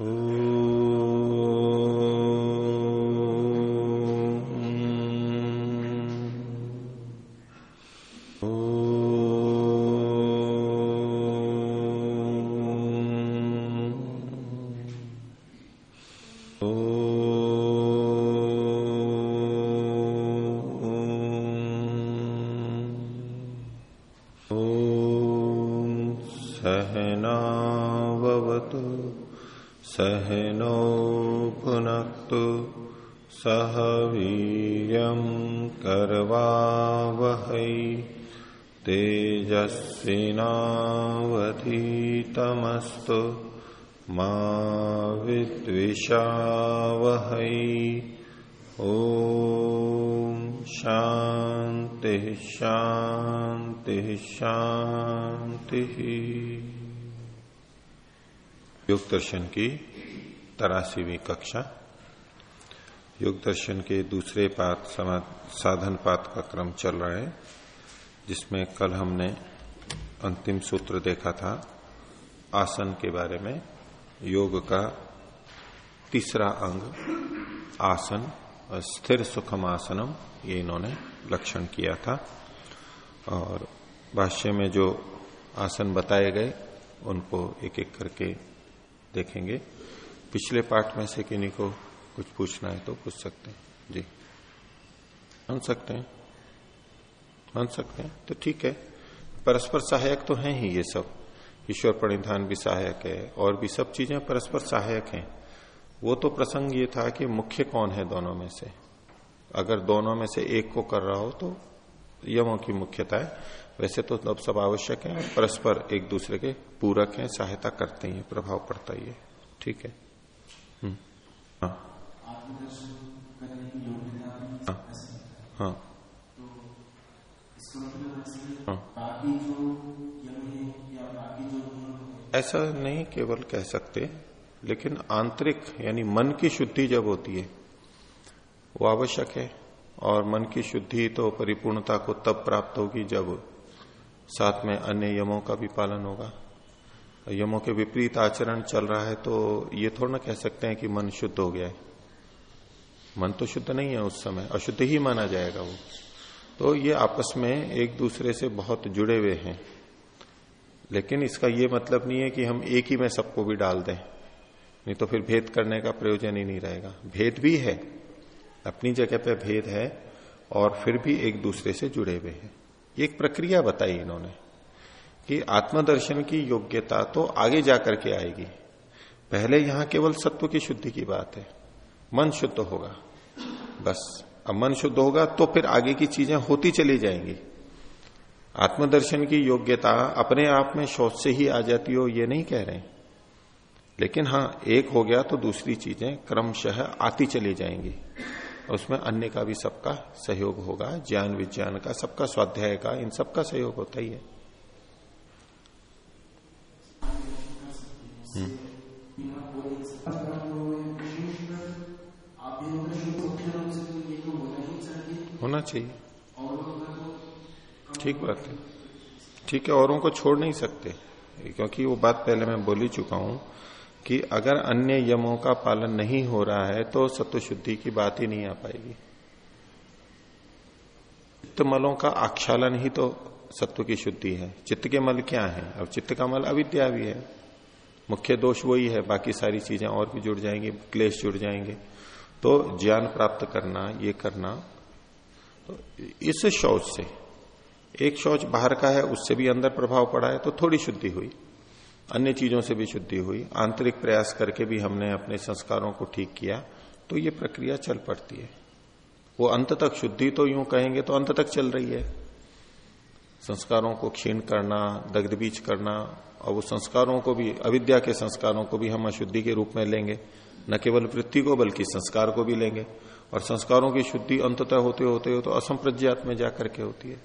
Mm. तेजस्विनावधीतमस्तु मा विद्विषावहै। ॐ शांति शांति शांति योग दर्शन की तरासीवी कक्षा। योग दर्शन के दूसरे पात साधन पात का क्रम चल रहा है, जिसमें कल हमने अंतिम सूत्र देखा था। आसन के बारे में, योग का तीसरा अंग, आसन, स्थिर सुखम आसनम, ये इन्होंने लक्षण किया था। और भाष्य में जो आसन बताए गए, उनको एक एक करके देखेंगे। पिछले पाठ में से किन्हीं को कुछ पूछना है तो पूछ सकते हैं। जी। मान सकते हैं। मान सकते हैं। तो ठीक है। परस्पर सहायक तो हैं ही ये सब। ईश्वर परिधान भी सहायक है और भी सब चीज़ें परस्पर सहायक हैं। वो तो प्रसंग ये था कि मुख्य कौन है दोनों में से। अगर दोनों में से एक को कर रहा हो तो यमों की मुख्यता है। वैसे तो अब सब आवश्यक है परस्पर एक दूसरे के पूरक हैं सहायता करते हैं प्रभाव पड़ता ही है। ठीक है? हाँ। हाँ। ऐसा नहीं केवल कह सकते, लेकिन आंतरिक, यानी मन की शुद्धि जब होती है, वो आवश्यक है, और मन की शुद्धि तो परिपूर्णता को तब प्राप्त होगी जब साथ में अन्य यमों का भी पालन होगा। यमों के विपरीत आचरण चल रहा है तो ये थोड़ा ना कह सकते हैं कि मन शुद्ध हो गया है। मन तो शुद्ध नहीं है उस समय, अशुद्ध ही माना जाएगा वो। तो ये आपस में एक दूसरे से बहुत जुड़े हुए हैं। लेकिन इसका यह मतलब नहीं है कि हम एक ही में सबको भी डाल दें। नहीं तो फिर भेद करने का प्रयोजन ही नहीं रहेगा। भेद भी है। अपनी जगह पे भेद है और फिर भी एक दूसरे से जुड़े हुए हैं। एक प्रक्रिया बताई इन्होंने कि आत्मदर्शन की योग्यता तो आगे जाकर के आएगी। पहले यहाँ केवल सत्व की शुद्धि की बात है। मन शुद्ध होगा। बस। अब मन शुद्ध होगा तो फिर आगे की चीज़ें होती चली जाएँगी। आत्मदर्शन की योग्यता अपने आप में शौच से ही आ जाती हो ये नहीं कह रहे लेकिन हाँ एक हो गया तो दूसरी चीज़ें क्रमशः आती चली जाएँगी। उसमें अन्य का भी सबका सहयोग होगा ज्ञान विज्ञान का सबका स्वाध्याय का इन सबका सहयोग होता ही है। होना चाहिए। ठीक बात है। ठीक है, औरों को छोड़ नहीं सकते। क्योंकि वो बात पहले मैं बोल चुका हूँ कि अगर अन्य यमों का पालन नहीं हो रहा है तो सत्व शुद्धि की बात ही नहीं आ पाएगी। चित्त मलों का आक्षालन ही तो सत्व की शुद्धि है। चित्त के मल क्या है? अब चित्त का मल अविद्या भी है। मुख्य दोष वही है, बाकी सारी चीज़ें और भी जुड़ जाएँगी, क्लेश जुड़ जाएँगे। तो ज्ञान प्राप्त करना, ये करना तो इस शौच से एक शौच बाहर का है, उससे भी अंदर प्रभाव पड़ा है तो थोड़ी शुद्धि हुई। अन्य चीज़ों से भी शुद्धि हुई। आंतरिक प्रयास करके भी हमने अपने संस्कारों को ठीक किया तो ये प्रक्रिया चल पड़ती है। वो अंत तक शुद्धि तो यूँ कहेंगे तो अंत तक चल रही है। संस्कारों को क्षीण करना दग्ध बीज करना, और वो संस्कारों को भी, अविद्या के संस्कारों को भी हम अशुद्धि के रूप में लेंगे। न केवल वृत्ति को, बल्कि संस्कार को भी लेंगे। और संस्कारों की शुद्धि अंततः होते होते हो तो असंप्रज्ञात में जाकर के होती है।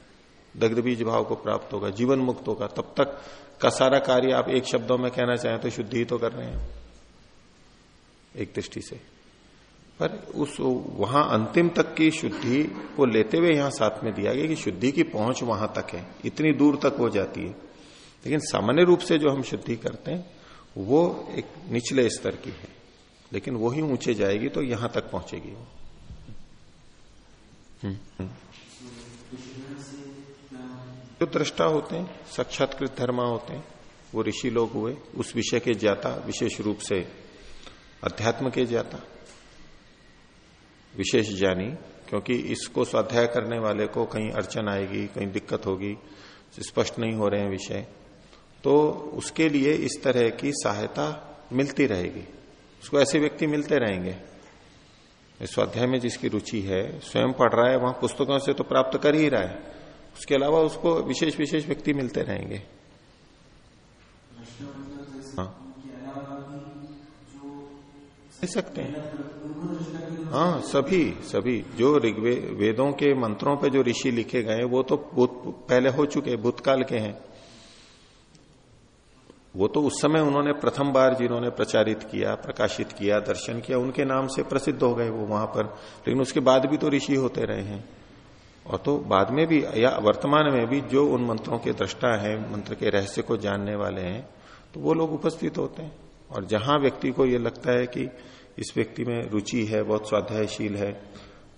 दग्ध बीज भाव को प्राप्त होगा जीवन मुक्त होगा। तब तक का सारा कार्य आप एक शब्दों में कहना चाहें तो शुद्धि ही तो कर रहे हैं। एक दृष्टि से। पर उस वहाँ अंतिम तक की शुद्धि को लेते हुए यहाँ साथ में दिया गया कि शुद्धि की पहुँच वहाँ तक है। इतनी दूर तक हो जाती है। लेकिन सामान्य रूप से जो हम शुद्धि करते हैं वो एक निचले स्तर की है। लेकिन वो ही ऊँचे जाएगी तो यहाँ तक पहुंचेगी वो। हम्म, हम्म। जो दृष्टा होते हैं, साक्षात्कृत धर्मा होते हैं, वो ऋषि लोग हुए, उस विषय के ज्ञाता विशेष रूप से अध्यात्म के ज्ञाता विशेष ज्ञानी, क्योंकि इसको स्वाध्याय करने वाले को कहीं अड़चन आएगी, कहीं दिक्कत होगी, स्पष्ट नहीं हो रहे हैं विषय। तो उसके लिए इस तरह की सहायता मिलती रहेगी। उसको ऐसे व्यक्ति मिलते रहेंगे। स्वाध्याय में जिसकी रुचि है, स्वयं पढ़ रहा है, वहाँ पुस्तकों से तो प्राप्त कर ही रहा है। उसके अलावा उसको विशेष विशेष व्यक्ति मिलते रहेंगे। हाँ। सकते हैं। हाँ सभी सभी, जो वेदों के मंत्रों पे जो ऋषि लिखे गए वो तो पहले हो चुके भूतकाल के हैं। वो तो उस समय उन्होंने प्रथम बार जिन्होंने प्रचारित किया, प्रकाशित किया, दर्शन किया, उनके नाम से प्रसिद्ध हो गए वो वहाँ पर। लेकिन उसके बाद भी तो ऋषि होते रहे हैं। और तो बाद में भी, या वर्तमान में भी जो उन मंत्रों के दृष्टा है, मंत्र के रहस्य को जानने वाले हैं तो वो लोग उपस्थित होते हैं। और जहाँ व्यक्ति को ये लगता है कि इस व्यक्ति में रुचि है, बहुत स्वाध्यायशील है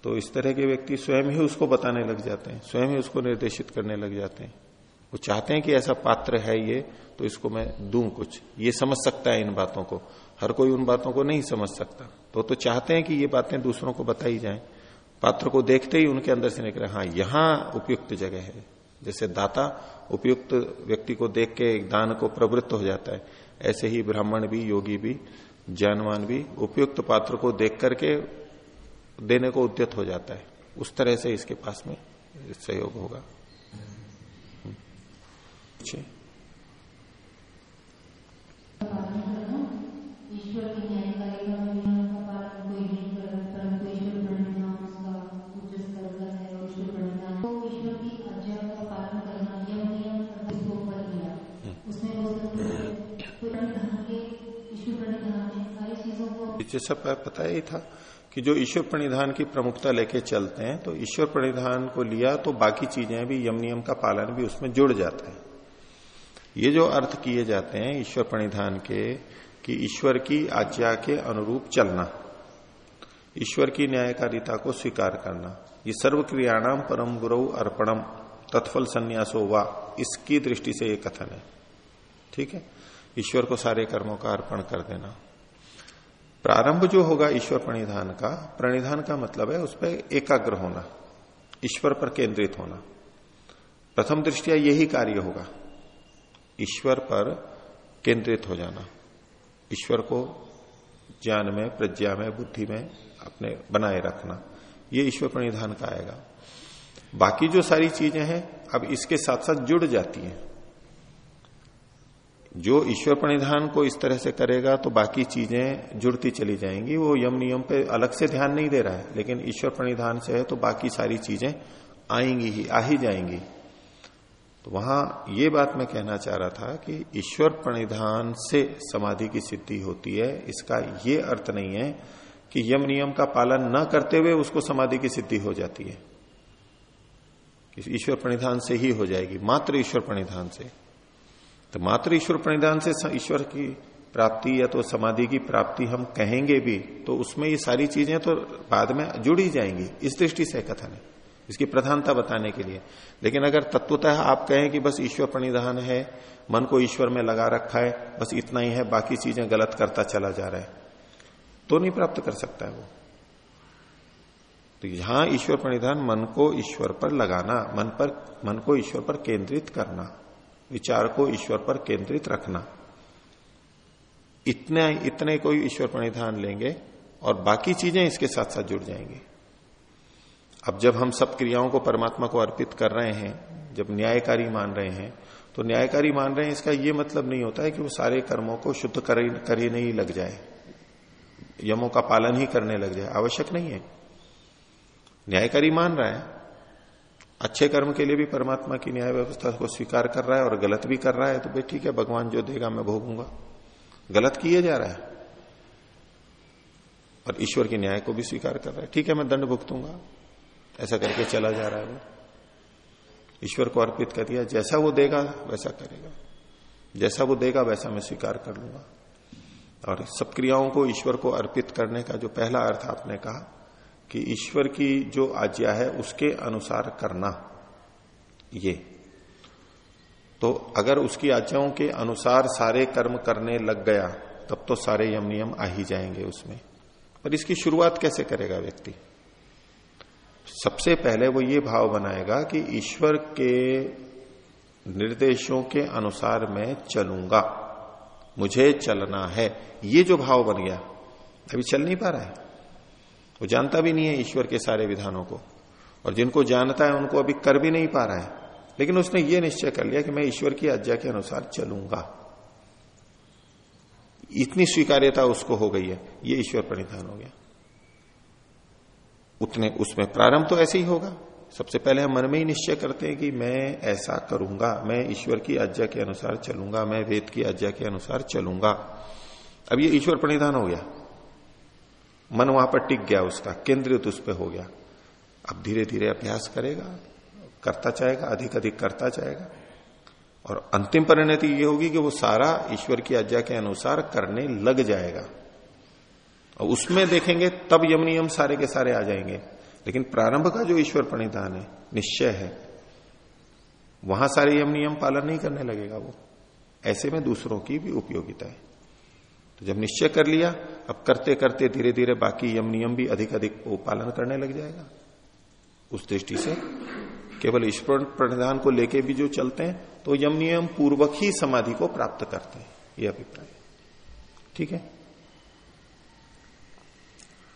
तो इस तरह के व्यक्ति स्वयं ही उसको बताने लग जाते हैं, स्वयं ही उसको निर्देशित करने लग जाते हैं। वो चाहते हैं कि ऐसा पात्र है ये तो इसको मैं दू कुछ। ये समझ सकता है इन बातों को। हर कोई उन बातों को नहीं समझ सकता। तो तो चाहते हैं कि ये बातें दूसरों को बताई जाएँ। पात्र को देखते ही उनके अंदर से निकले हाँ यहाँ उपयुक्त जगह है। जैसे दाता उपयुक्त व्यक्ति को देख के एक दान को प्रवृत्त हो जाता है। ऐसे ही ब्राह्मण भी, योगी भी, ज्ञानवान भी उपयुक्त पात्र को देख करके देने को उद्यत हो जाता है। उस तरह से इसके पास में सहयोग होगा। जैसा पता ही था कि जो ईश्वर प्रणिधान की प्रमुखता लेके चलते हैं तो ईश्वर प्रणिधान को लिया तो बाकी चीज़ें भी यम नियम का पालन भी उसमें जुड़ जाता है। ये जो अर्थ किए जाते हैं ईश्वर प्रणिधान के, कि ईश्वर की आज्ञा के अनुरूप चलना, ईश्वर की न्यायकारिता को स्वीकार करना, ये सर्व क्रियाणाम परम गुरु अर्पणम, तत्फल संन्यासो वा, इसकी दृष्टि से ये कथन है। ठीक है? ईश्वर को सारे कर्मों का अर्पण कर देना। प्रारंभ जो होगा ईश्वर प्रणिधान का प्रणिधान का मतलब है उस पर एकाग्र होना, ईश्वर पर केंद्रित होना। प्रथम दृष्टिया यही कार्य होगा, ईश्वर पर केंद्रित हो जाना। ईश्वर को ज्ञान में, प्रज्ञा में, बुद्धि में अपने बनाए रखना, ये ईश्वर प्रणिधान का आएगा। बाकी जो सारी चीज़ें हैं, अब इसके साथ साथ जुड़ जाती हैं। जो ईश्वर प्रणिधान को इस तरह से करेगा तो बाकी चीज़ें जुड़ती चली जाएँगी। वो यम नियम पे अलग से ध्यान नहीं दे रहा है, लेकिन ईश्वर प्रणिधान से है तो बाकी सारी चीज़ें आएँगी ही, आ ही जाएँगी। तो वहाँ ये बात मैं कहना चाह रहा था कि ईश्वर प्रणिधान से समाधि की सिद्धि होती है, इसका ये अर्थ नहीं है कि यम नियम का पालन न करते हुए उसको समाधि की सिद्धि हो जाती है। ईश्वर प्रणिधान से ही हो जाएगी, मात्र ईश्वर प्रणिधान से। तो मात्र ईश्वर प्रणिधान से ईश्वर की प्राप्ति या तो समाधि की प्राप्ति हम कहेंगे भी तो उसमें ये सारी चीज़ें तो बाद में जुड़ ही जाएँगी, इस दृष्टि से कथन है, इसकी प्रधानता बताने के लिए। लेकिन अगर तत्वतः आप कहें कि बस ईश्वर प्रणिधान है, मन को ईश्वर में लगा रखा है, बस इतना ही है, बाकी चीज़ें गलत करता चला जा रहा है तो नहीं प्राप्त कर सकता है वो। तो यहाँ ईश्वर प्रणिधान मन को ईश्वर पर लगाना, मन पर, मन को ईश्वर पर केंद्रित करना। विचार को ईश्वर पर केंद्रित रखना। इतने इतने कोई ईश्वर प्रणिधान लेंगे और बाकी चीज़ें इसके साथ साथ जुड़ जाएँगी। अब जब हम सब क्रियाओं को परमात्मा को अर्पित कर रहे हैं, जब न्यायकारी मान रहे हैं तो न्यायकारी मान रहे हैं, इसका यह मतलब नहीं होता है कि वो सारे कर्मों को शुद्ध कर ही नहीं लग जाए। यमों का पालन ही करने लग जाए, आवश्यक नहीं है। न्यायकारी मान रहा है अच्छे कर्म के लिए भी परमात्मा की न्याय व्यवस्था को स्वीकार कर रहा है और गलत भी कर रहा है तो भाई ठीक है, भगवान जो देगा मैं भोगूँगा। गलत किए जा रहा है। और ईश्वर के न्याय को भी स्वीकार कर रहा है। ठीक है, मैं दंड भुगतूँगा। ऐसा करके चला जा रहा है वो। ईश्वर को अर्पित कर दिया, जैसा वो देगा, वैसा करेगा। जैसा वो देगा, वैसा मैं स्वीकार कर लूँगा। और सब क्रियाओं को ईश्वर को अर्पित करने का जो पहला अर्थ आपने कहा कि ईश्वर की जो आज्ञा है उसके अनुसार करना। ये। तो अगर उसकी आज्ञाओं के अनुसार सारे कर्म करने लग गया, तब तो सारे यम नियम आ ही जाएँगे उसमें। पर इसकी शुरुआत कैसे करेगा व्यक्ति? सबसे पहले वो ये भाव बनाएगा कि ईश्वर के निर्देशों के अनुसार मैं चलूँगा। मुझे चलना है। ये जो भाव बन गया, अभी चल नहीं पा रहा है। वो जानता भी नहीं है ईश्वर के सारे विधानों को। और जिनको जानता है, उनको अभी कर भी नहीं पा रहा है। लेकिन उसने ये निश्चय कर लिया कि मैं ईश्वर की आज्ञा के अनुसार चलूँगा। इतनी स्वीकार्यता उसको हो गई है। ये ईश्वर परिधान हो गया। उतने, उसमें प्रारंभ तो ऐसे ही होगा। सबसे पहले हम मन में ही निश्चय करते हैं कि मैं ऐसा करूँगा, मैं ईश्वर की आज्ञा के अनुसार चलूँगा, मैं वेद की आज्ञा के अनुसार चलूँगा। अब ये ईश्वर परिधान हो गया। मन वहाँ पर टिक गया उसका, केंद्रित उस पर हो गया। अब धीरे धीरे अभ्यास करेगा, करता चाहेगा अधिक अधिक करता चाहेगा और अंतिम परिणति ये होगी कि वो सारा ईश्वर की आज्ञा के अनुसार करने लग जाएगा। और उसमें देखेंगे तब यम नियम सारे के सारे आ जाएँगे। लेकिन प्रारंभ का जो ईश्वर प्रणिधान है, निश्चय है, वहाँ सारे यम नियम पालन नहीं करने लगेगा वो। ऐसे में दूसरों की भी उपयोगिता है। तो जब निश्चय कर लिया, अब करते करते धीरे धीरे बाकी यम नियम भी अधिक अधिक पालन करने लग जाएगा। उस दृष्टि से केवल ईश्वर प्रणिधान को लेके भी जो चलते हैं तो यम नियम पूर्वक ही समाधि को प्राप्त करते हैं, ये अभिप्राय। ठीक है?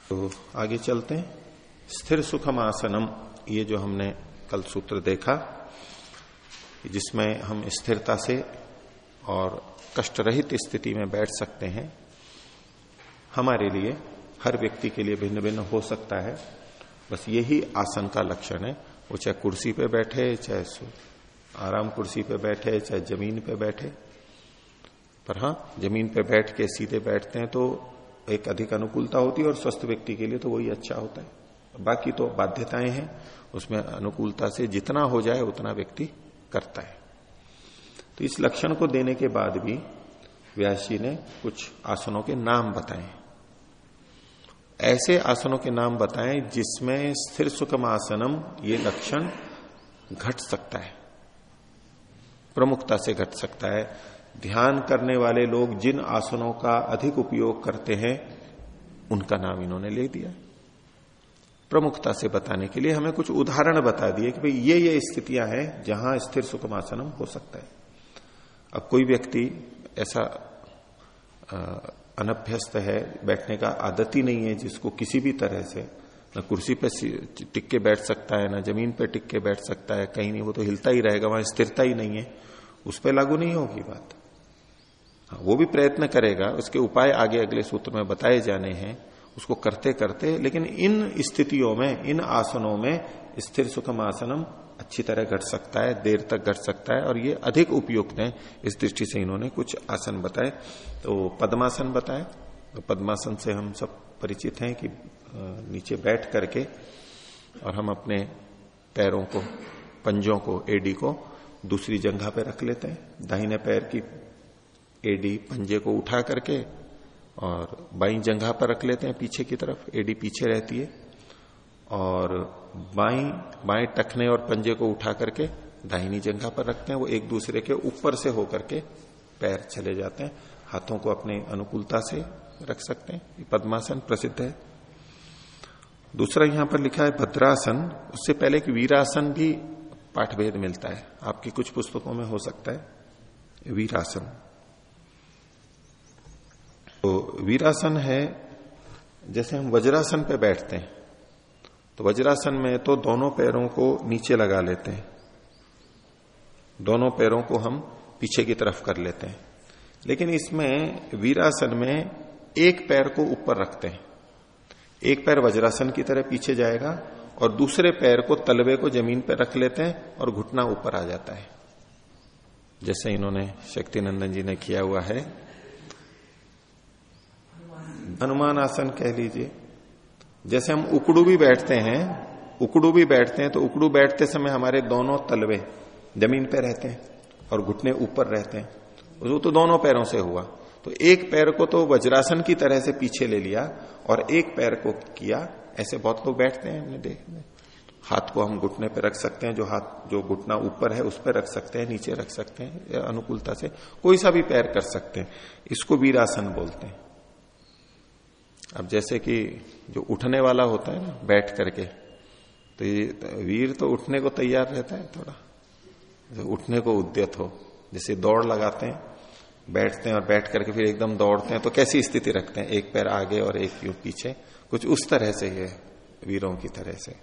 तो आगे चलते हैं। स्थिर सुखम आसनम, ये जो हमने कल सूत्र देखा, जिसमें हम स्थिरता से और कष्ट रहित स्थिति में बैठ सकते हैं। हमारे लिए, हर व्यक्ति के लिए भिन्न भिन्न हो सकता है। बस यही आसन का लक्षण है। वो चाहे कुर्सी पे बैठे, चाहे आराम कुर्सी पे बैठे, चाहे ज़मीन पे बैठे। पर हाँ ज़मीन पे बैठ के सीधे बैठते हैं तो एक अधिक अनुकूलता होती है और स्वस्थ व्यक्ति के लिए तो वही अच्छा होता है। बाकी तो बाध्यताएँ हैं। उसमें अनुकूलता से जितना हो जाए, उतना व्यक्ति करता है। तो इस लक्षण को देने के बाद भी व्यास जी ने कुछ आसनों के नाम बताए। ऐसे आसनों के नाम बताएँ जिसमें स्थिर सुखम आसनम ये लक्षण घट सकता है। प्रमुखता से घट सकता है। ध्यान करने वाले लोग जिन आसनों का अधिक उपयोग करते हैं, उनका नाम इन्होंने ले दिया। प्रमुखता से बताने के लिए हमें कुछ उदाहरण बता दिए कि भाई ये ये स्थितियाँ हैं जहाँ स्थिर सुखमासनम हो सकता है। अब कोई व्यक्ति ऐसा अनभ्यस्त है बैठने का आदत ही नहीं है जिसको किसी भी तरह से न कुर्सी पे टिक के बैठ सकता है न ज़मीन पे टिक के बैठ सकता है कहीं नहीं वो तो हिलता ही रहेगा वहाँ स्थिरता ही नहीं है उस पर लागू नहीं होगी बात। हाँ, वो भी प्रयत्न करेगा उसके उपाय आगे अगले सूत्र में बताए जाने हैं उसको करते करते लेकिन इन स्थितियों में इन आसनों में स्थिर सुखम आसनम अच्छी तरह घट सकता है, देर तक घट सकता है, और ये अधिक उपयुक्त है। इस दृष्टि से इन्होंने कुछ आसन बताए। तो पद्मासन बताए। तो पद्मासन से हम सब परिचित हैं कि नीचे बैठ करके और हम अपने पैरों को, पंजों को एडी को दूसरी जंघा पे रख लेते हैं। दाहिने पैर की एडी पंजे को उठा करके और बाई जंघा पर रख लेते हैं पीछे की तरफ़। एडी पीछे रहती है। और बाई, बाएँ टखने और पंजे को उठा करके दाहिनी जंघा पर रखते हैं। वो एक दूसरे के ऊपर से होकर के पैर चले जाते हैं। हाथों को अपने अनुकूलता से रख सकते हैं। ये पद्मासन प्रसिद्ध है। दूसरा यहाँ पर लिखा है, भद्रासन। उससे पहले एक वीरासन भी पाठभेद मिलता है। आपकी कुछ पुस्तकों में हो सकता है वीरासन। तो वीरासन है, जैसे हम वज्रासन पे बैठते हैं। तो वज्रासन में तो दोनों पैरों को नीचे लगा लेते हैं। दोनों पैरों को हम पीछे की तरफ़ कर लेते हैं। लेकिन इसमें वीरासन में एक पैर को ऊपर रखते हैं। एक पैर वज्रासन की तरह पीछे जाएगा और दूसरे पैर को तलवे को ज़मीन पर रख लेते हैं और घुटना ऊपर आ जाता है। जैसे इन्होंने शक्ति नंदन जी ने किया हुआ है। हनुमान आसन कह लीजिए। जैसे हम उकड़ू भी बैठते हैं, उकड़ू भी बैठते हैं तो उकड़ू बैठते समय हमारे दोनों तलवे ज़मीन पे रहते हैं और घुटने ऊपर रहते हैं। वो तो दोनों पैरों से हुआ। तो एक पैर को तो वज्रासन की तरह से पीछे ले लिया और एक पैर को किया। ऐसे बहुत लोग बैठते हैं हमने देख हाथ को हम घुटने पे रख सकते हैं, जो हाथ, जो घुटना ऊपर है उस पर रख सकते हैं, नीचे रख सकते हैं अनुकूलता से कोई सा भी पैर कर सकते हैं। इसको वीरासन बोलते हैं। अब जैसे कि जो उठने वाला होता है ना, बैठ करके तो ये, वीर तो उठने को तैयार रहता है थोड़ा। जो उठने को उद्यत हो, जैसे दौड़ लगाते हैं, बैठते हैं और बैठ करके फिर एकदम दौड़ते हैं तो कैसी स्थिति रखते हैं? एक पैर आगे और एक यूँ पीछे। कुछ उस तरह से है, वीरों की तरह से।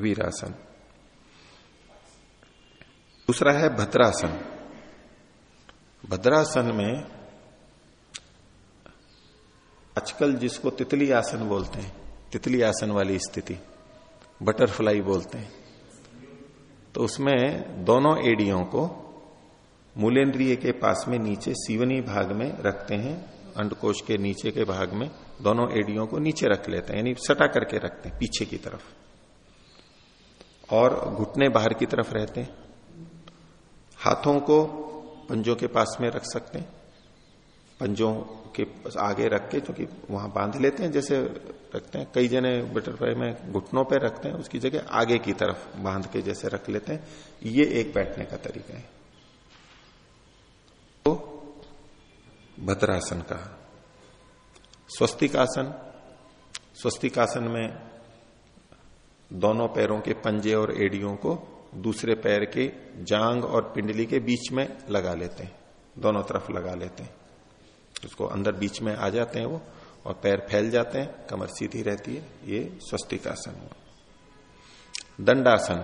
वीरासन। दूसरा है भद्रासन। भद्रासन में आजकल जिसको तितली आसन बोलते हैं, तितली आसन वाली स्थिति, बटरफ्लाई बोलते हैं। तो उसमें दोनों एडियों को मूलेंद्रिय के पास में नीचे सीवनी भाग में रखते हैं, अंडकोश के नीचे के भाग में दोनों एडियों को नीचे रख लेते हैं, यानी सटा करके रखते हैं, पीछे की तरफ़। और घुटने बाहर की तरफ़ रहते हैं। हाथों को पंजों के पास में रख सकते हैं, पंजों के आगे रख के, क्योंकि वहाँ बाँध लेते हैं, जैसे रखते हैं, कई जने बटरफ्लाई में घुटनों पे रखते हैं, उसकी जगह आगे की तरफ़ बाँध के जैसे रख लेते हैं। ये एक बैठने का तरीका है। तो भद्रासन का, स्वस्तिकासन स्वस्तिकासन में दोनों पैरों के पंजे और एडियों को दूसरे पैर के जांग और पिंडली के बीच में लगा लेते हैं, दोनों तरफ़ लगा लेते हैं। उसको अंदर बीच में आ जाते हैं वो और पैर फैल जाते हैं, कमर सीधी रहती है, ये स्वस्तिक आसन हुआ। दंडासन।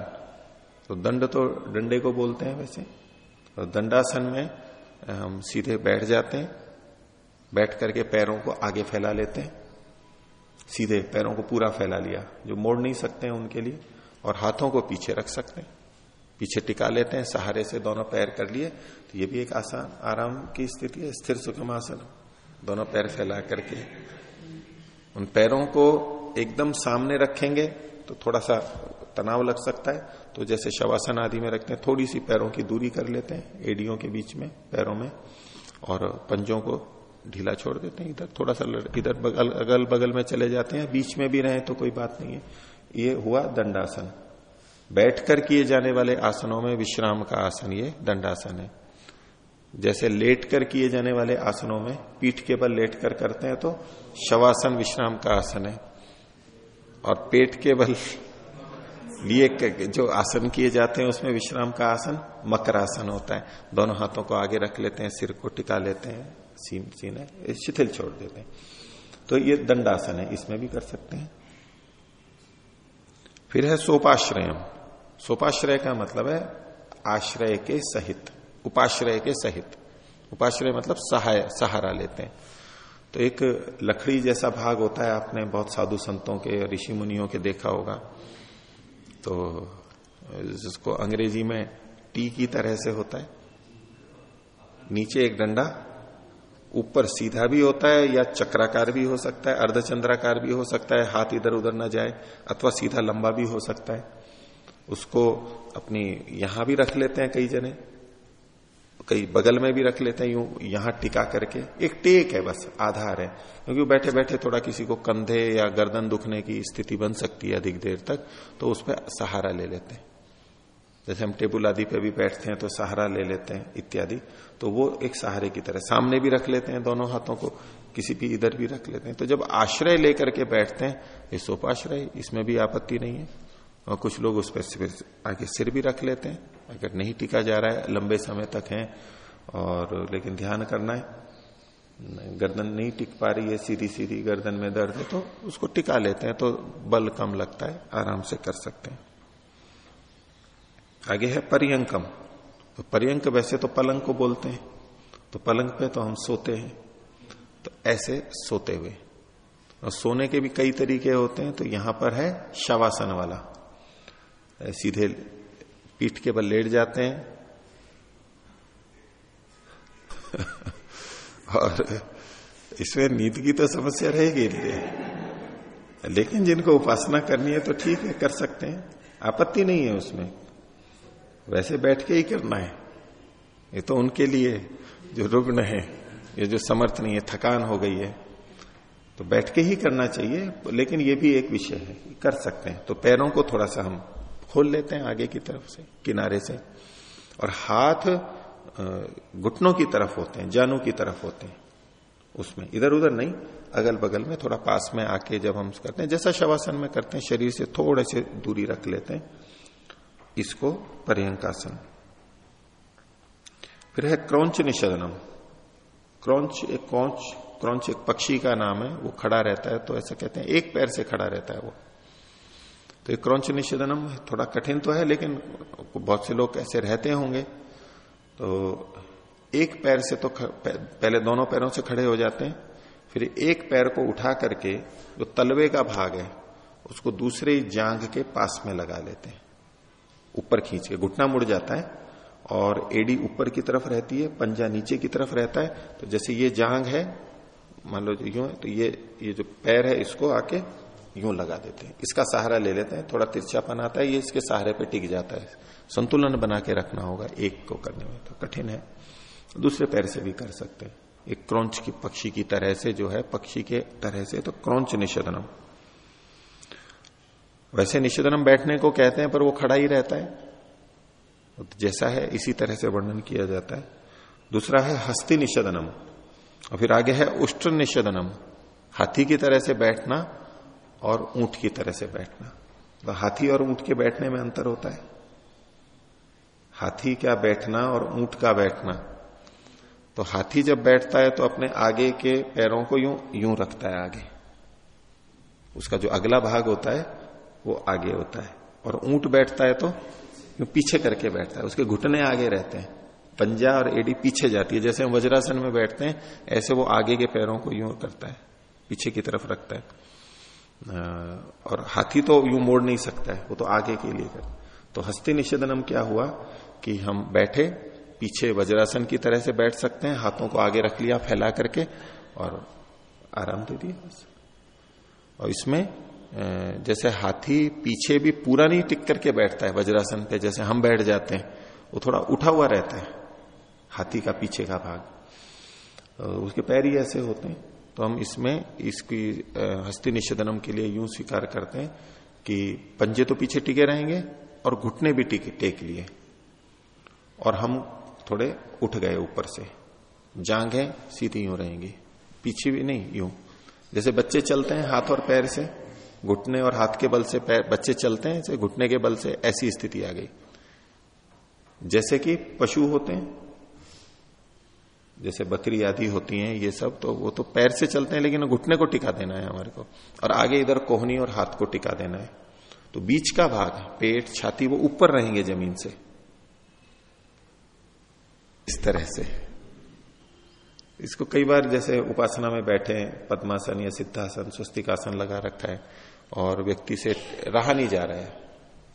तो दंड तो डंडे को बोलते हैं वैसे। तो दंडासन में हम सीधे बैठ जाते हैं, बैठ करके पैरों को आगे फैला लेते हैं। सीधे पैरों को पूरा फैला लिया, जो मोड़ नहीं सकते हैं उनके लिए, और हाथों को पीछे रख सकते हैं। पीछे टिका लेते हैं, सहारे से दोनों पैर कर लिए तो ये भी एक आसान, आराम की स्थिति है, स्थिर सुखम आसन। दोनों पैर फैला करके। उन पैरों को एकदम सामने रखेंगे तो थोड़ा सा तनाव लग सकता है। तो जैसे शवासन आदि में रखते हैं, थोड़ी सी पैरों की दूरी कर लेते हैं, एडियों के बीच में, पैरों में, और पंजों को ढीला छोड़ देते हैं। इधर थोड़ा सा इधर बगल अगल बगल में चले जाते हैं, बीच में भी रहे तो कोई बात नहीं है। ये हुआ दंडासन। बैठकर किए जाने वाले आसनों में विश्राम का आसन, ये दंडासन है। जैसे लेट कर किए जाने वाले आसनों में पीठ के बल लेट कर करते हैं तो शवासन विश्राम का आसन है। और पेट के बल लिए जो आसन किए जाते हैं उसमें विश्राम का आसन मकर आसन होता है। दोनों हाथों को आगे रख लेते हैं, सिर को टिका लेते हैं, सीन, सीने शिथिल छोड़ देते हैं। तो ये दंडासन है, इसमें भी कर सकते हैं। फिर है सोपाश्रयम। सोपाश्रय का मतलब है आश्रय के सहित। उपाश्रय के सहित। उपाश्रय मतलब सहाय, सहारा लेते हैं। तो एक लकड़ी जैसा भाग होता है, आपने बहुत साधु संतों के, ऋषि मुनियों के देखा होगा। तो जिसको अंग्रेज़ी में टी की तरह से होता है। नीचे एक डंडा, ऊपर सीधा भी होता है या चक्राकार भी हो सकता है, अर्धचंद्राकार भी हो सकता है, हाथ इधर उधर ना जाए, अथवा सीधा लंबा भी हो सकता है। उसको अपनी, यहाँ भी रख लेते हैं कई जने। कई बगल में भी रख लेते हैं, यूँ यहाँ टिका करके। एक टेक है बस, आधार है। क्योंकि बैठे बैठे थोड़ा किसी को कंधे या गर्दन दुखने की स्थिति बन सकती है अधिक देर तक तो उस पर सहारा ले लेते हैं। जैसे हम टेबल आदि पे भी बैठते हैं तो सहारा ले लेते हैं, इत्यादि। तो वो एक सहारे की तरह, सामने भी रख लेते हैं दोनों हाथों को, किसी भी इधर भी रख लेते हैं। तो जब आश्रय लेकर के बैठते हैं, ये सोपाश्रय, इसमें भी आपत्ति नहीं है। और कुछ लोग उस पर आगे सिर भी रख लेते हैं। अगर नहीं टिका जा रहा है, लंबे समय तक है, और लेकिन ध्यान करना है गर्दन नहीं टिक पा रही है सीधी सीधी गर्दन में दर्द है तो उसको टिका लेते हैं तो बल कम लगता है, आराम से कर सकते हैं। आगे है पर्यंकम। तो पर्यंक वैसे तो पलंग को बोलते हैं तो पलंग पे तो हम सोते हैं तो ऐसे सोते हुए। और सोने के भी कई तरीके होते हैं तो यहाँ पर है शवासन वाला। सीधे पीठ के बल लेट जाते हैं। और इसमें नींद की तो समस्या रहेगी लेकिन जिनको उपासना करनी है तो ठीक है, कर सकते हैं। आपत्ति नहीं है उसमें। वैसे बैठ के ही करना है। ये तो उनके लिए जो रुग्ण है, ये जो समर्थ नहीं है, थकान हो गई है। तो बैठ के ही करना चाहिए, लेकिन ये भी एक विषय है, कर सकते हैं। तो पैरों को थोड़ा सा हम खोल लेते हैं आगे की तरफ़ से, किनारे से। और हाथ घुटनों की तरफ़ होते हैं, जानू की तरफ़ होते हैं, उसमें। इधर उधर नहीं अगल बगल में, थोड़ा पास में आके जब हम करते हैं, जैसा शवासन में करते हैं, शरीर से थोड़े से दूरी रख लेते हैं, इसको पर्यंकासन। फिर है क्रौच निषदनम। क्रौच एक कौच, क्रौच एक पक्षी का नाम है, वो खड़ा रहता है तो ऐसा कहते हैं, एक पैर से खड़ा रहता है वो। तो क्रौच निषेधनम थोड़ा कठिन तो है, लेकिन बहुत से लोग ऐसे रहते होंगे। तो एक पैर से तो पहले दोनों पैरों से खड़े हो जाते हैं, फिर एक पैर को उठा करके जो तलवे का भाग है, उसको दूसरे जांग के पास में लगा लेते हैं। ऊपर खींच के, घुटना मुड़ जाता है, और एडी ऊपर की तरफ़ रहती है, पंजा नीचे की तरफ़ रहता है। तो जैसे ये जांग है, मान लो यूँ है तो ये ये जो पैर है, इसको आके यूँ लगा देते हैं। इसका सहारा ले लेते हैं, थोड़ा तिरछापन आता है, ये इसके सहारे पे टिक जाता है। संतुलन बना के रखना होगा एक को करने में तो कठिन है। दूसरे पैर से भी कर सकते हैं। एक क्रौच की पक्षी की तरह से जो है, पक्षी के तरह से तो क्रौच निषेधनम। वैसे निषेधनम बैठने को कहते हैं, पर वो खड़ा ही रहता है। तो जैसा है, इसी तरह से वर्णन किया जाता है। दूसरा है हस्ती निषेधनम, और फिर आगे है उष्ट निषेधनम। हाथी की तरह से बैठना और ऊँट की तरह से बैठना। तो हाथी और ऊँट के बैठने में अंतर होता है। हाथी का बैठना और ऊँट का बैठना। तो हाथी जब बैठता है तो अपने आगे के पैरों को यूँ यूँ रखता है आगे। उसका जो अगला भाग होता है, वो आगे होता है। और ऊँट बैठता है तो यूँ पीछे करके बैठता है। उसके घुटने आगे रहते हैं। पंजा और एडी पीछे जाती है। जैसे हम वज्रासन में बैठते हैं, ऐसे वो आगे के पैरों को यूँ करता है। पीछे की तरफ़ रखता है। और हाथी तो यूँ मोड़ नहीं सकता है, वो तो आगे के लिए कर। तो हस्ती निषेधनम क्या हुआ कि हम बैठे, पीछे वज्रासन की तरह से बैठ सकते हैं, हाथों को आगे रख लिया, फैला करके, और आराम दे दिया और इसमें जैसे हाथी पीछे भी पूरा नहीं टिक करके बैठता है वज्रासन पे, जैसे हम बैठ जाते हैं, वो थोड़ा उठा हुआ रहता है, हाथी का पीछे का भाग। उसके पैर ही ऐसे होते हैं। तो हम इसमें इसकी हस्ती निषेधनम के लिए यूँ स्वीकार करते हैं कि पंजे तो पीछे टिके रहेंगे और घुटने भी टिके, टेक लिए। और हम थोड़े उठ गए ऊपर से। जांगे सीधी यूँ रहेंगी। पीछे भी नहीं, यूँ। जैसे बच्चे चलते हैं हाथ और पैर से, घुटने और हाथ के बल से पैर, बच्चे चलते हैं घुटने के बल से ऐसी स्थिति आ गई। जैसे कि पशु होते हैं जैसे बकरी आदि होती हैं, ये सब तो वो तो पैर से चलते हैं, लेकिन घुटने को टिका देना है हमारे को। और आगे इधर कोहनी और हाथ को टिका देना है। तो बीच का भाग, पेट, छाती, वो ऊपर रहेंगे ज़मीन से। इस तरह से। इसको कई बार जैसे उपासना में बैठे पद्मासन या सिद्धासन, स्वस्तिकासन लगा रखा है, और व्यक्ति से रहा नहीं जा रहा है,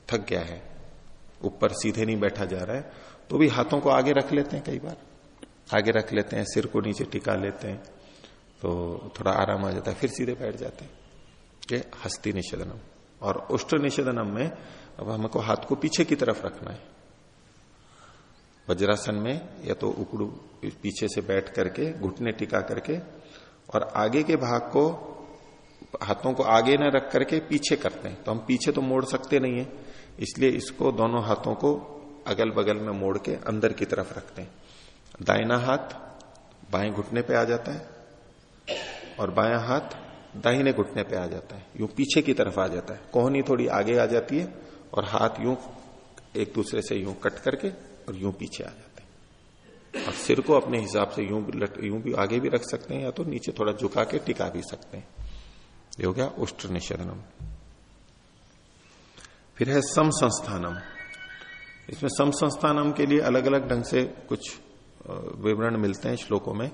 थक गया है, ऊपर सीधे नहीं बैठा जा रहा है तो भी हाथों को आगे रख लेते हैं कई बार। आगे रख लेते हैं, सिर को नीचे टिका लेते हैं तो थोड़ा आराम आ जाता है, फिर सीधे बैठ जाते हैं। ये हस्ती निषेधनम। और उष्ट निषेधनम में अब हमको हाथ को पीछे की तरफ़ रखना है। वज्रासन में या तो उकड़ू पीछे से बैठ करके, घुटने टिका करके, और आगे के भाग को, हाथों को आगे न रख करके पीछे करते हैं। तो हम पीछे तो मोड़ सकते नहीं है, इसलिए इसको दोनों हाथों को अगल बगल में मोड़ के अंदर की तरफ़ रखते हैं। दाहिना हाथ बाएँ घुटने पे आ जाता है और बाया हाथ दाहिने घुटने पे आ जाता है। यूँ पीछे की तरफ़ आ जाता है। कोहनी थोड़ी आगे आ जाती है और हाथ यूँ एक दूसरे से यूँ कट करके और यूँ पीछे आ जाते हैं। और सिर को अपने हिसाब से यूँ भी लट, यूँ भी आगे भी रख सकते हैं या तो नीचे थोड़ा झुका के टिका भी सकते हैं। ये हो गया उष्ट निषेधनम फिर है सम संस्थानम इसमें सम संस्थानम के लिए अलग अलग ढंग से कुछ विवरण मिलते हैं श्लोकों में।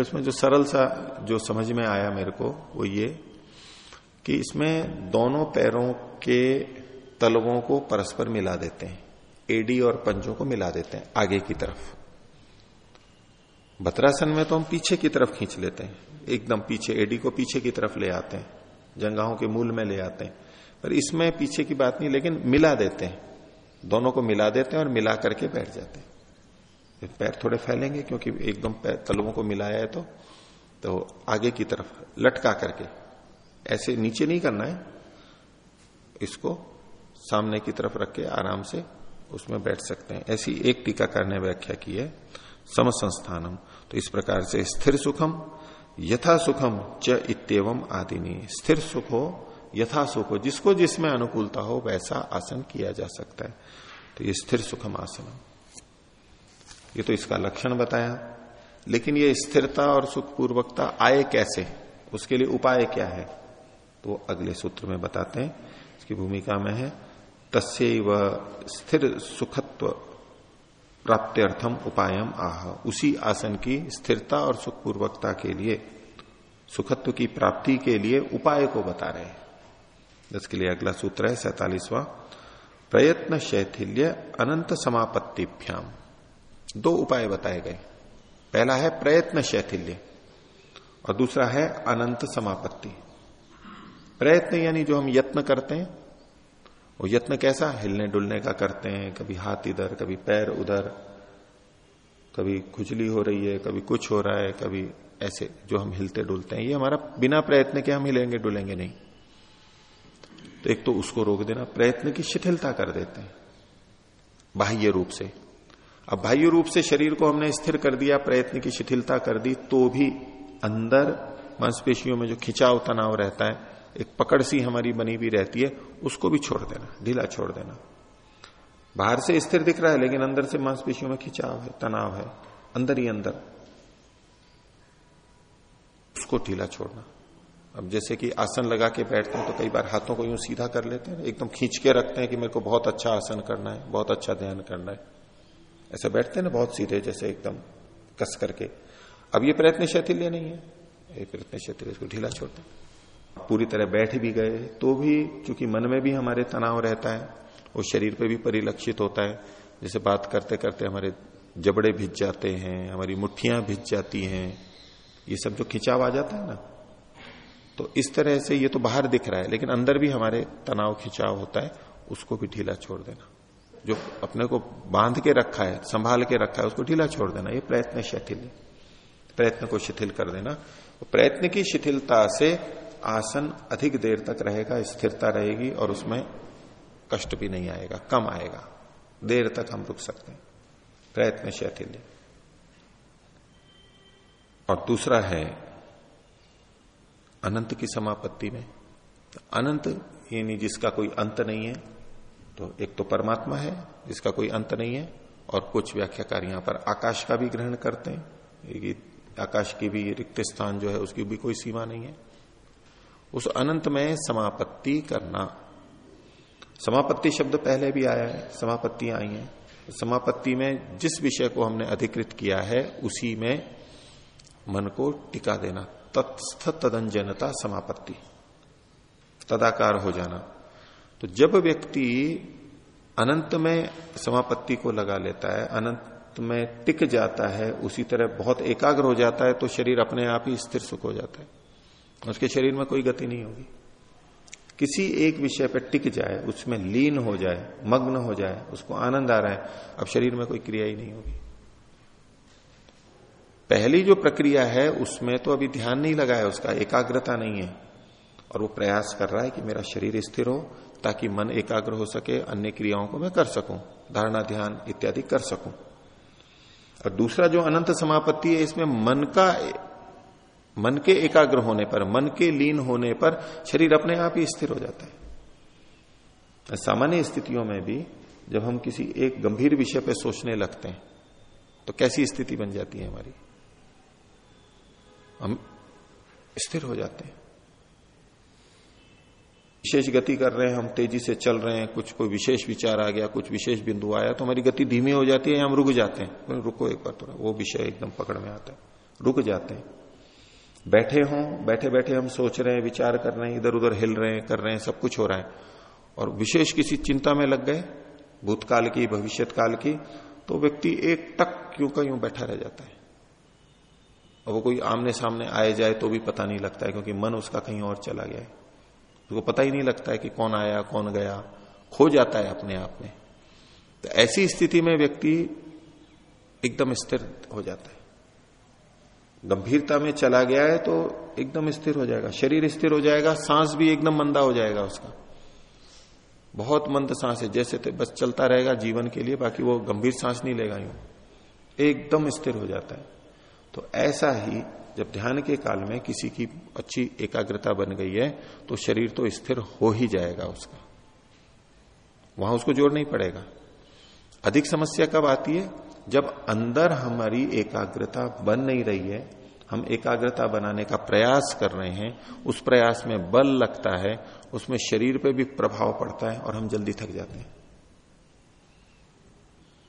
उसमें जो सरल सा जो समझ में आया मेरे को, वो ये कि इसमें दोनों पैरों के तलवों को परस्पर मिला देते हैं। एडी और पंजों को मिला देते हैं आगे की तरफ़। भद्रासन में तो हम पीछे की तरफ़ खींच लेते हैं। एकदम पीछे, एडी को पीछे की तरफ़ ले आते हैं। जंगाहों के मूल में ले आते हैं। पर इसमें पीछे की बात नहीं, लेकिन मिला देते हैं। दोनों को मिला देते हैं और मिला करके बैठ जाते हैं। पैर थोड़े फैलेंगे क्योंकि एकदम तलवों को मिलाया है तो तो आगे की तरफ़ लटका करके। ऐसे नीचे नहीं करना है। इसको सामने की तरफ़ रख के आराम से उसमें बैठ सकते हैं। ऐसी एक टीकाकार ने व्याख्या की है सम संस्थानम तो इस प्रकार से स्थिर सुखम, यथा सुखम च इतम आदिनी। स्थिर सुख हो, यथा सुख हो, जिसको जिसमें अनुकूलता हो, वैसा आसन किया जा सकता है। तो ये स्थिर सुखम आसन ये तो इसका लक्षण बताया। लेकिन ये स्थिरता और सुखपूर्वकता आए कैसे? उसके लिए उपाय क्या है? तो अगले सूत्र में बताते हैं। इसकी भूमिका में है तस्व स्थिर सुखत्व प्राप्त्यर्थम उपायम आह। उसी आसन की स्थिरता और सुखपूर्वकता के लिए, सुखत्व की प्राप्ति के लिए उपाय को बता रहे हैं। इसके लिए अगला सूत्र है, सैतालीसवा। प्रयत्न शैथिल्य अनंत समापत्तिभ्याम। दो उपाय बताए गए। पहला है प्रयत्न शैथिल्य और दूसरा है अनंत समापत्ति। प्रयत्न यानी जो हम यत्न करते हैं, वो यत्न कैसा? हिलने डुलने का करते हैं, कभी हाथ इधर, कभी पैर उधर, कभी खुजली हो रही है, कभी कुछ हो रहा है, कभी ऐसे जो हम हिलते डुलते हैं। ये हमारा बिना प्रयत्न के हम हिलेंगे, डुलेंगे नहीं। तो एक तो उसको रोक देना, प्रयत्न की शिथिलता कर देते हैं, बाह्य रूप से। अब बाह्य रूप से शरीर को हमने स्थिर कर दिया, प्रयत्न की शिथिलता कर दी तो भी अंदर मांसपेशियों में जो खिंचाव तनाव रहता है, एक पकड़ सी हमारी बनी हुई रहती है, उसको भी छोड़ देना, ढीला छोड़ देना। बाहर से स्थिर दिख रहा है, लेकिन अंदर से मांसपेशियों में खिंचाव है, तनाव है, अंदर ही अंदर। उसको ढीला छोड़ना। अब जैसे कि आसन लगा के बैठते हैं तो कई बार हाथों को यूँ सीधा कर लेते हैं, एकदम खींच के रखते हैं कि मेरे को बहुत अच्छा आसन करना है, बहुत अच्छा ध्यान करना है। ऐसे बैठते ना बहुत सीधे, जैसे एकदम कस करके। अब ये प्रयत्न शैथिल्य नहीं है। ये प्रयत्न शैथिल्य, इसको ढीला छोड़ते पूरी तरह बैठ भी गए तो भी क्योंकि मन में भी हमारे तनाव रहता है वो शरीर पे भी परिलक्षित होता है। जैसे बात करते करते हमारे जबड़े भिज जाते हैं, हमारी मुठ्ठियाँ भिज जाती हैं, ये सब जो खिंचाव आ जाता है ना तो इस तरह से ये तो बाहर दिख रहा है, लेकिन अंदर भी हमारे तनाव खिंचाव होता है, उसको भी ढीला छोड़ देना। जो अपने को बाँध के रखा है, संभाल के रखा है, उसको ढीला छोड़ देना, ये प्रयत्न शिथिल प्रयत्न को शिथिल कर देना। प्रयत्न की शिथिलता से आसन अधिक देर तक रहेगा, स्थिरता रहेगी और उसमें कष्ट भी नहीं आएगा, कम आएगा। देर तक हम रुक सकते हैं। प्रयत्न शैथिल्य और दूसरा है अनंत की समापत्ति में। अनंत यानी जिसका कोई अंत नहीं है तो एक तो परमात्मा है, जिसका कोई अंत नहीं है, और कुछ व्याख्याकार यहाँ पर आकाश का भी ग्रहण करते हैं। आकाश की भी रिक्त स्थान जो है, उसकी भी कोई सीमा नहीं है। उस अनंत में समापत्ति करना। समापत्ति शब्द पहले भी आया है, समापत्तियाँ आई हैं। समापत्ति में जिस विषय को हमने अधिकृत किया है, उसी में मन को टिका देना। तत्स्थ तदंजनता समापत्ति। तदाकार हो जाना। तो जब व्यक्ति अनंत में समापत्ति को लगा लेता है, अनंत में टिक जाता है, उसी तरह बहुत एकाग्र हो जाता है तो शरीर अपने आप ही स्थिर सुख हो जाता है। उसके शरीर में कोई गति नहीं होगी। किसी एक विषय पर टिक जाए, उसमें लीन हो जाए, मग्न हो जाए, उसको आनंद आ रहा है, अब शरीर में कोई क्रिया ही नहीं होगी। पहली जो प्रक्रिया है, उसमें तो अभी ध्यान नहीं लगा है उसका, एकाग्रता नहीं है। और वो प्रयास कर रहा है कि मेरा शरीर स्थिर हो ताकि मन एकाग्र हो सके, अन्य क्रियाओं को मैं कर सकूँ, धारणा, ध्यान इत्यादि कर सकूँ। और दूसरा जो अनंत समापत्ति है, इसमें मन का, मन के एकाग्र होने पर, मन के लीन होने पर शरीर अपने आप ही स्थिर हो जाता है। सामान्य स्थितियों में भी जब हम किसी एक गंभीर विषय पर सोचने लगते हैं तो कैसी स्थिति बन जाती है हमारी? हम स्थिर हो जाते हैं। विशेष गति कर रहे हैं, हम तेज़ी से चल रहे हैं, कुछ कोई विशेष विचार आ गया, कुछ विशेष बिंदु आया तो हमारी गति धीमी हो जाती है हम रुक जाते हैं? रुको एक बार थोड़ा। वो विषय एकदम पकड़ में आता है। रुक जाते हैं। बैठे हों, बैठे बैठे हम सोच रहे हैं, विचार कर रहे हैं इधर उधर हिल रहे हैं, कर रहे हैं, सब कुछ हो रहा है। और विशेष किसी चिंता में लग गए, भूतकाल की भविष्य काल की तो व्यक्ति एक टक क्यों का यूँ बैठा रह जाता है। और वो कोई आमने सामने आए जाए तो भी पता नहीं लगता है, क्योंकि मन उसका कहीं और चला गया है। उसको पता ही नहीं लगता है कि कौन आया, कौन गया। खो जाता है अपने आप में। तो ऐसी स्थिति में व्यक्ति एकदम स्थिर हो जाता है। गंभीरता में चला गया है तो एकदम स्थिर हो जाएगा। शरीर स्थिर हो जाएगा, सांस भी एकदम मंदा हो जाएगा उसका। बहुत मंद सांस है, जैसे तो बस चलता रहेगा जीवन के लिए, बाकी वो गंभीर सांस नहीं लेगा यूँ। एकदम स्थिर हो जाता है। तो ऐसा ही जब ध्यान के काल में किसी की अच्छी एकाग्रता बन गई है तो शरीर तो स्थिर हो ही जाएगा उसका। वहाँ उसको जोड़ नहीं पड़ेगा। अधिक समस्या कब आती है? जब अंदर हमारी एकाग्रता बन नहीं रही है, हम एकाग्रता बनाने का प्रयास कर रहे हैं, उस प्रयास में बल लगता है, उसमें शरीर पे भी प्रभाव पड़ता है और हम जल्दी थक जाते हैं।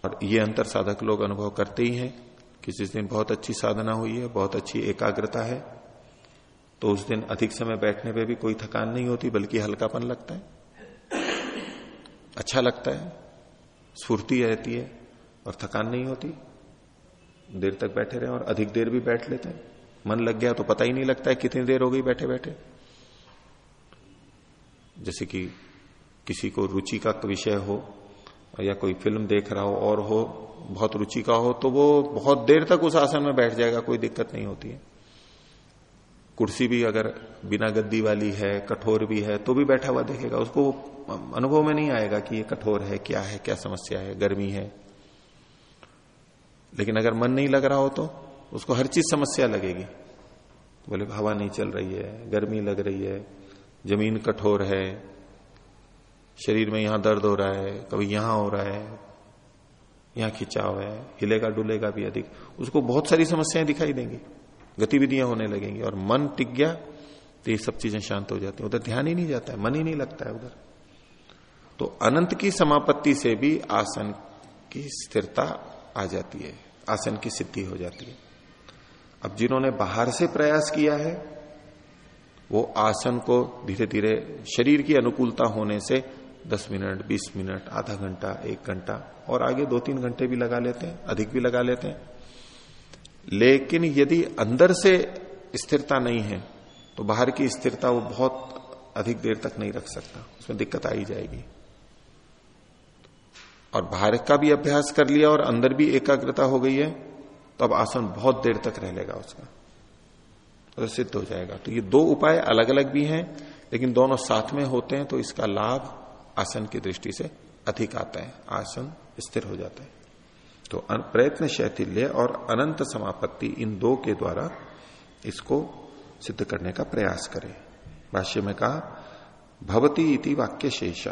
और ये अंतर साधक लोग अनुभव करते ही हैं। कि जिस दिन बहुत अच्छी साधना हुई है, बहुत अच्छी एकाग्रता है तो उस दिन अधिक समय बैठने पे भी कोई थकान नहीं होती, बल्कि हल्कापन लगता है। अच्छा लगता है, स्फूर्ति रहती है और थकान नहीं होती। देर तक बैठे रहे और अधिक देर भी बैठ लेते हैं। मन लग गया तो पता ही नहीं लगता है कितनी देर हो गई बैठे बैठे। जैसे कि किसी को रुचि का विषय हो या कोई फ़िल्म देख रहा हो और हो बहुत रुचि का हो तो वो बहुत देर तक उस आसन में बैठ जाएगा, कोई दिक्कत नहीं होती है। कुर्सी भी अगर बिना गद्दी वाली है, कठोर भी है तो भी बैठा हुआ देखेगा। उसको अनुभव में नहीं आएगा कि ये कठोर है, क्या है, क्या समस्या है, गर्मी है। लेकिन अगर मन नहीं लग रहा हो तो उसको हर चीज़ समस्या लगेगी। बोले, हवा नहीं चल रही है, गर्मी लग रही है, ज़मीन कठोर है, शरीर में यहाँ दर्द हो रहा है, कभी यहाँ हो रहा है यहाँ खिंचाव है, हिलेगा, डुलेगा भी अधिक। उसको बहुत सारी समस्याएँ दिखाई देंगी, गतिविधियाँ होने लगेंगी और मन टिक गया तो ये सब चीज़ें शांत हो जाती है। उधर ध्यान ही नहीं जाता है, मन ही नहीं लगता है उधर। तो अनंत की समापत्ति से भी आसन की स्थिरता आ जाती है, आसन की सिद्धि हो जाती है। अब जिन्होंने बाहर से प्रयास किया है, वो आसन को धीरे धीरे शरीर की अनुकूलता होने से 10 मिनट 20 मिनट, आधा घंटा, एक घंटा, और आगे दो तीन घंटे भी लगा लेते हैं, अधिक भी लगा लेते हैं। लेकिन यदि अंदर से स्थिरता नहीं है तो बाहर की स्थिरता वो बहुत अधिक देर तक नहीं रख सकता, उसमें दिक्कत आई जाएगी। और बाहर का भी अभ्यास कर लिया और अंदर भी एकाग्रता हो गई है तो अब आसन बहुत देर तक रह लेगा उसका। तो सिद्ध हो जाएगा। तो ये दो उपाय अलग अलग भी हैं, लेकिन दोनों साथ में होते हैं तो इसका लाभ आसन की दृष्टि से अधिक आता है, आसन स्थिर हो जाता है। तो प्रयत्न शैथिल्य और अनंत समापत्ति इन दो के द्वारा इसको सिद्ध करने का प्रयास करें। भाष्य में कहा, भवती इति वाक्य शेष।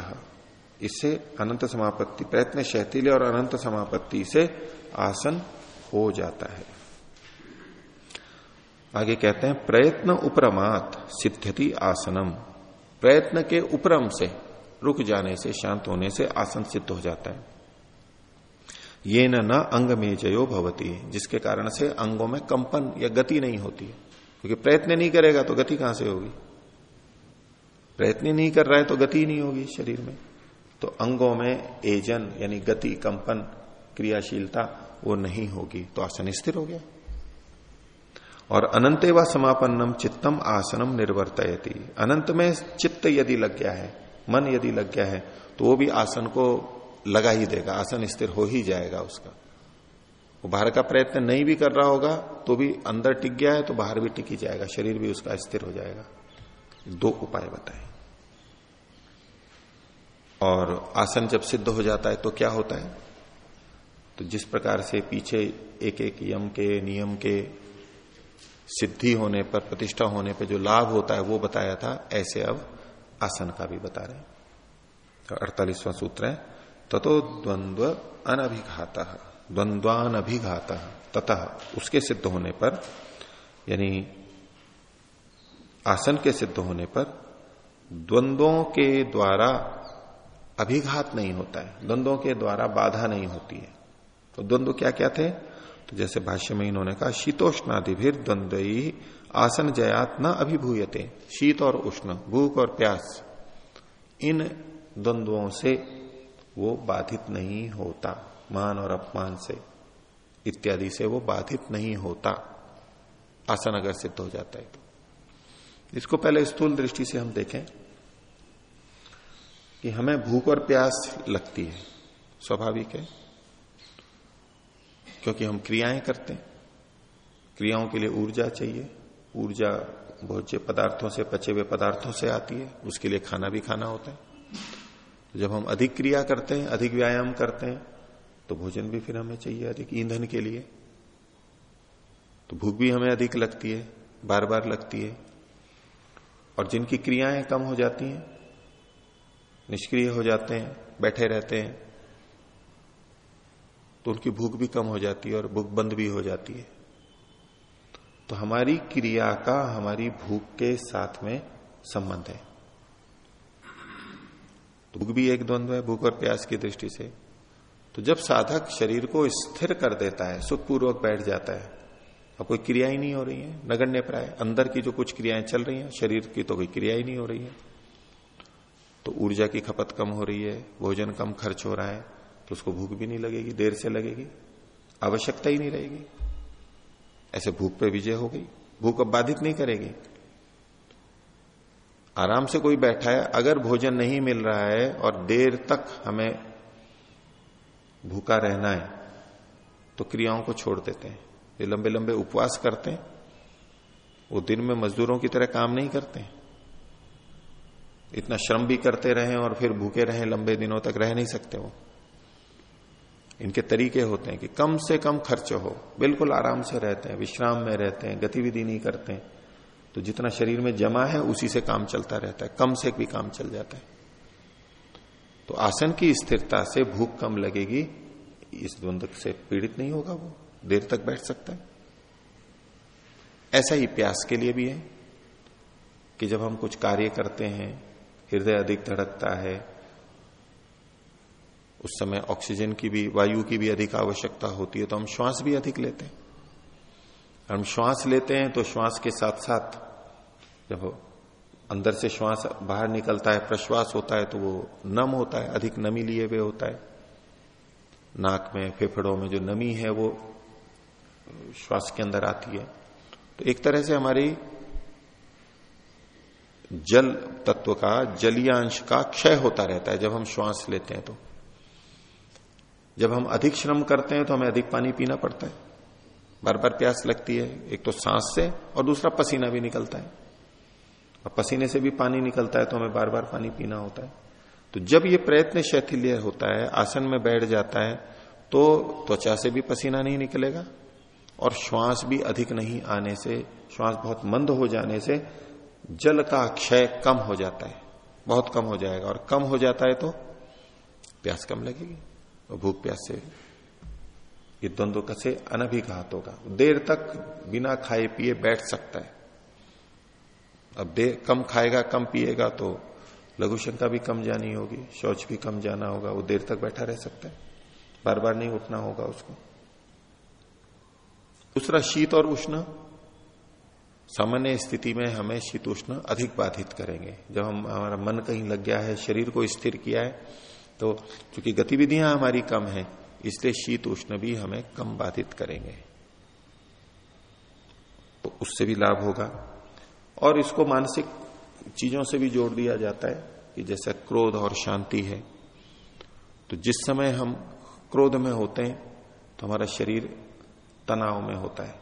इससे अनंत समापत्ति, प्रयत्न शैथिल्य और अनंत समापत्ति से आसन हो जाता है। आगे कहते हैं, प्रयत्न उपरमात सिद्धति आसनम। प्रयत्न के उपरम से रुक जाने से, शांत होने से आसन सिद्ध हो जाता है। ये न न अंग में जयो भवती, जिसके कारण से अंगों में कंपन या गति नहीं होती क्योंकि प्रयत्न नहीं करेगा तो गति कहाँ से होगी? प्रयत्न नहीं कर रहा है तो गति नहीं होगी शरीर में। तो अंगों में एजन यानी गति, कंपन, क्रियाशीलता वो नहीं होगी तो आसन स्थिर हो गया। और अनंत व समापन्नम चित्तम आसनम निर्वर्तयती। अनंत में चित्त यदि लग गया है मन यदि लग गया है तो वो भी आसन को लगा ही देगा, आसन स्थिर हो ही जाएगा उसका। वो बाहर का प्रयत्न नहीं भी कर रहा होगा तो भी अंदर टिक गया है तो बाहर भी टिक ही जाएगा, शरीर भी उसका स्थिर हो जाएगा। दो उपाय बताए। और आसन जब सिद्ध हो जाता है तो क्या होता है? तो जिस प्रकार से पीछे एक एक यम के, नियम के सिद्धि होने पर, प्रतिष्ठा होने पर जो लाभ होता है, वो बताया था, ऐसे अब आसन का भी बता रहे तो अड़तालीसवां सूत्र है, ततो द्वंद्व अनभिघात द्वंद्वान अभिघात तथा उसके सिद्ध होने पर, यानी आसन के सिद्ध होने पर द्वंद्वों के द्वारा अभिघात नहीं होता है, द्वंद्वों के द्वारा बाधा नहीं होती है। तो द्वंद्व क्या क्या थे? तो जैसे भाष्य में इन्होंने कहा शीतोष्णादि भी द्वंद्व आसन जयात न अभिभूयते, शीत और उष्ण, भूख और प्यास, इन द्वंद्वों से वो बाधित नहीं होता, मान और अपमान से, इत्यादि से वो बाधित नहीं होता। आसन अगर सिद्ध हो जाता है तो। इसको पहले स्थूल दृष्टि से हम देखें कि हमें भूख और प्यास लगती है, स्वाभाविक है, क्योंकि हम क्रियाएँ करते हैं। क्रियाओं के लिए ऊर्जा चाहिए ऊर्जा भोज्य पदार्थों से, पचे हुए पदार्थों से आती है। उसके लिए खाना भी खाना होता है। तो जब हम अधिक क्रिया करते हैं, अधिक व्यायाम करते हैं तो भोजन भी फिर हमें चाहिए अधिक ईंधन के लिए। तो भूख भी हमें अधिक लगती है बार बार लगती है। और जिनकी क्रियाएँ कम हो जाती हैं, निष्क्रिय हो जाते हैं, बैठे रहते हैं तो उनकी भूख भी कम हो जाती है और भूख बंद भी हो जाती है। तो हमारी क्रिया का, हमारी भूख के साथ में संबंध है। तो भूख भी एक द्वंद्व है, भूख और प्यास की दृष्टि से। तो जब साधक शरीर को स्थिर कर देता है, सुखपूर्वक बैठ जाता है, अब कोई क्रिया ही नहीं हो रही है, नगण्य प्राय, अंदर की जो कुछ क्रियाएँ चल रही हैं, शरीर की तो कोई क्रिया ही नहीं हो रही है। तो ऊर्जा की खपत कम हो रही है, भोजन कम खर्च हो रहा है तो उसको भूख भी नहीं लगेगी, देर से लगेगी, आवश्यकता ही नहीं रहेगी। ऐसे भूख पे विजय हो गई। भूख अब बाधित नहीं करेगी। आराम से कोई बैठा है, अगर भोजन नहीं मिल रहा है और देर तक हमें भूखा रहना है तो क्रियाओं को छोड़ देते हैं। ये लंबे लंबे उपवास करते हैं। वो दिन में मजदूरों की तरह काम नहीं करते इतना श्रम भी करते रहे और फिर भूखे रहे, लंबे दिनों तक रह नहीं सकते वो। इनके तरीके होते हैं कि कम से कम खर्च हो, बिल्कुल आराम से रहते हैं, विश्राम में रहते हैं, गतिविधि नहीं करते हैं। तो जितना शरीर में जमा है, उसी से काम चलता रहता है, कम से भी काम चल जाता है। तो आसन की स्थिरता से भूख कम लगेगी, इस द्वंद से पीड़ित नहीं होगा वो, देर तक बैठ सकता है। ऐसा ही प्यास के लिए भी है कि जब हम कुछ कार्य करते हैं, हृदय अधिक धड़कता है उस समय ऑक्सीजन की भी, वायु की भी अधिक आवश्यकता होती है तो हम श्वास भी अधिक लेते हैं। हम श्वास लेते हैं तो श्वास के साथ साथ जब अंदर से श्वास बाहर निकलता है, प्रश्वास होता है तो वो नम होता है, अधिक नमी लिए हुए होता है। नाक में, फेफड़ों में जो नमी है, वो श्वास के अंदर आती है। तो एक तरह से हमारी जल तत्व का, जलीयांश का क्षय होता रहता है जब हम श्वास लेते हैं तो। जब हम अधिक श्रम करते हैं तो हमें अधिक पानी पीना पड़ता है। बार बार प्यास लगती है, एक तो सांस से और दूसरा पसीना भी निकलता है। और पसीने से भी पानी निकलता है तो हमें बार बार पानी पीना होता है। तो जब ये प्रयत्न शैथिल्य होता है, आसन में बैठ जाता है तो त्वचा से भी पसीना नहीं निकलेगा और श्वास भी अधिक नहीं आने से, श्वास बहुत मंद हो जाने से जल का क्षय कम हो जाता है, बहुत कम हो जाएगा और कम हो जाता है तो प्यास कम लगेगी। भूख प्यास। से ये द्वंद्व कसे? अनभिघात होगा। देर तक बिना खाए पिए बैठ सकता है। अब देर कम खाएगा, कम पिएगा तो लघु शंका भी कम जानी होगी, शौच भी कम जाना होगा, वो देर तक बैठा रह सकता है। बार बार नहीं उठना होगा उसको। दूसरा, शीत और उष्ण। सामान्य स्थिति में हमें शीत उष्ण अधिक बाधित करेंगे। जब हम, हमारा मन कहीं लग गया है, शरीर को स्थिर किया है तो चूँकि गतिविधियाँ हमारी कम है, इसलिए शीत उष्ण भी हमें कम बाधित करेंगे। तो उससे भी लाभ होगा। और इसको मानसिक चीज़ों से भी जोड़ दिया जाता है कि जैसे क्रोध और शांति है। तो जिस समय हम क्रोध में होते हैं तो हमारा शरीर तनाव में होता है,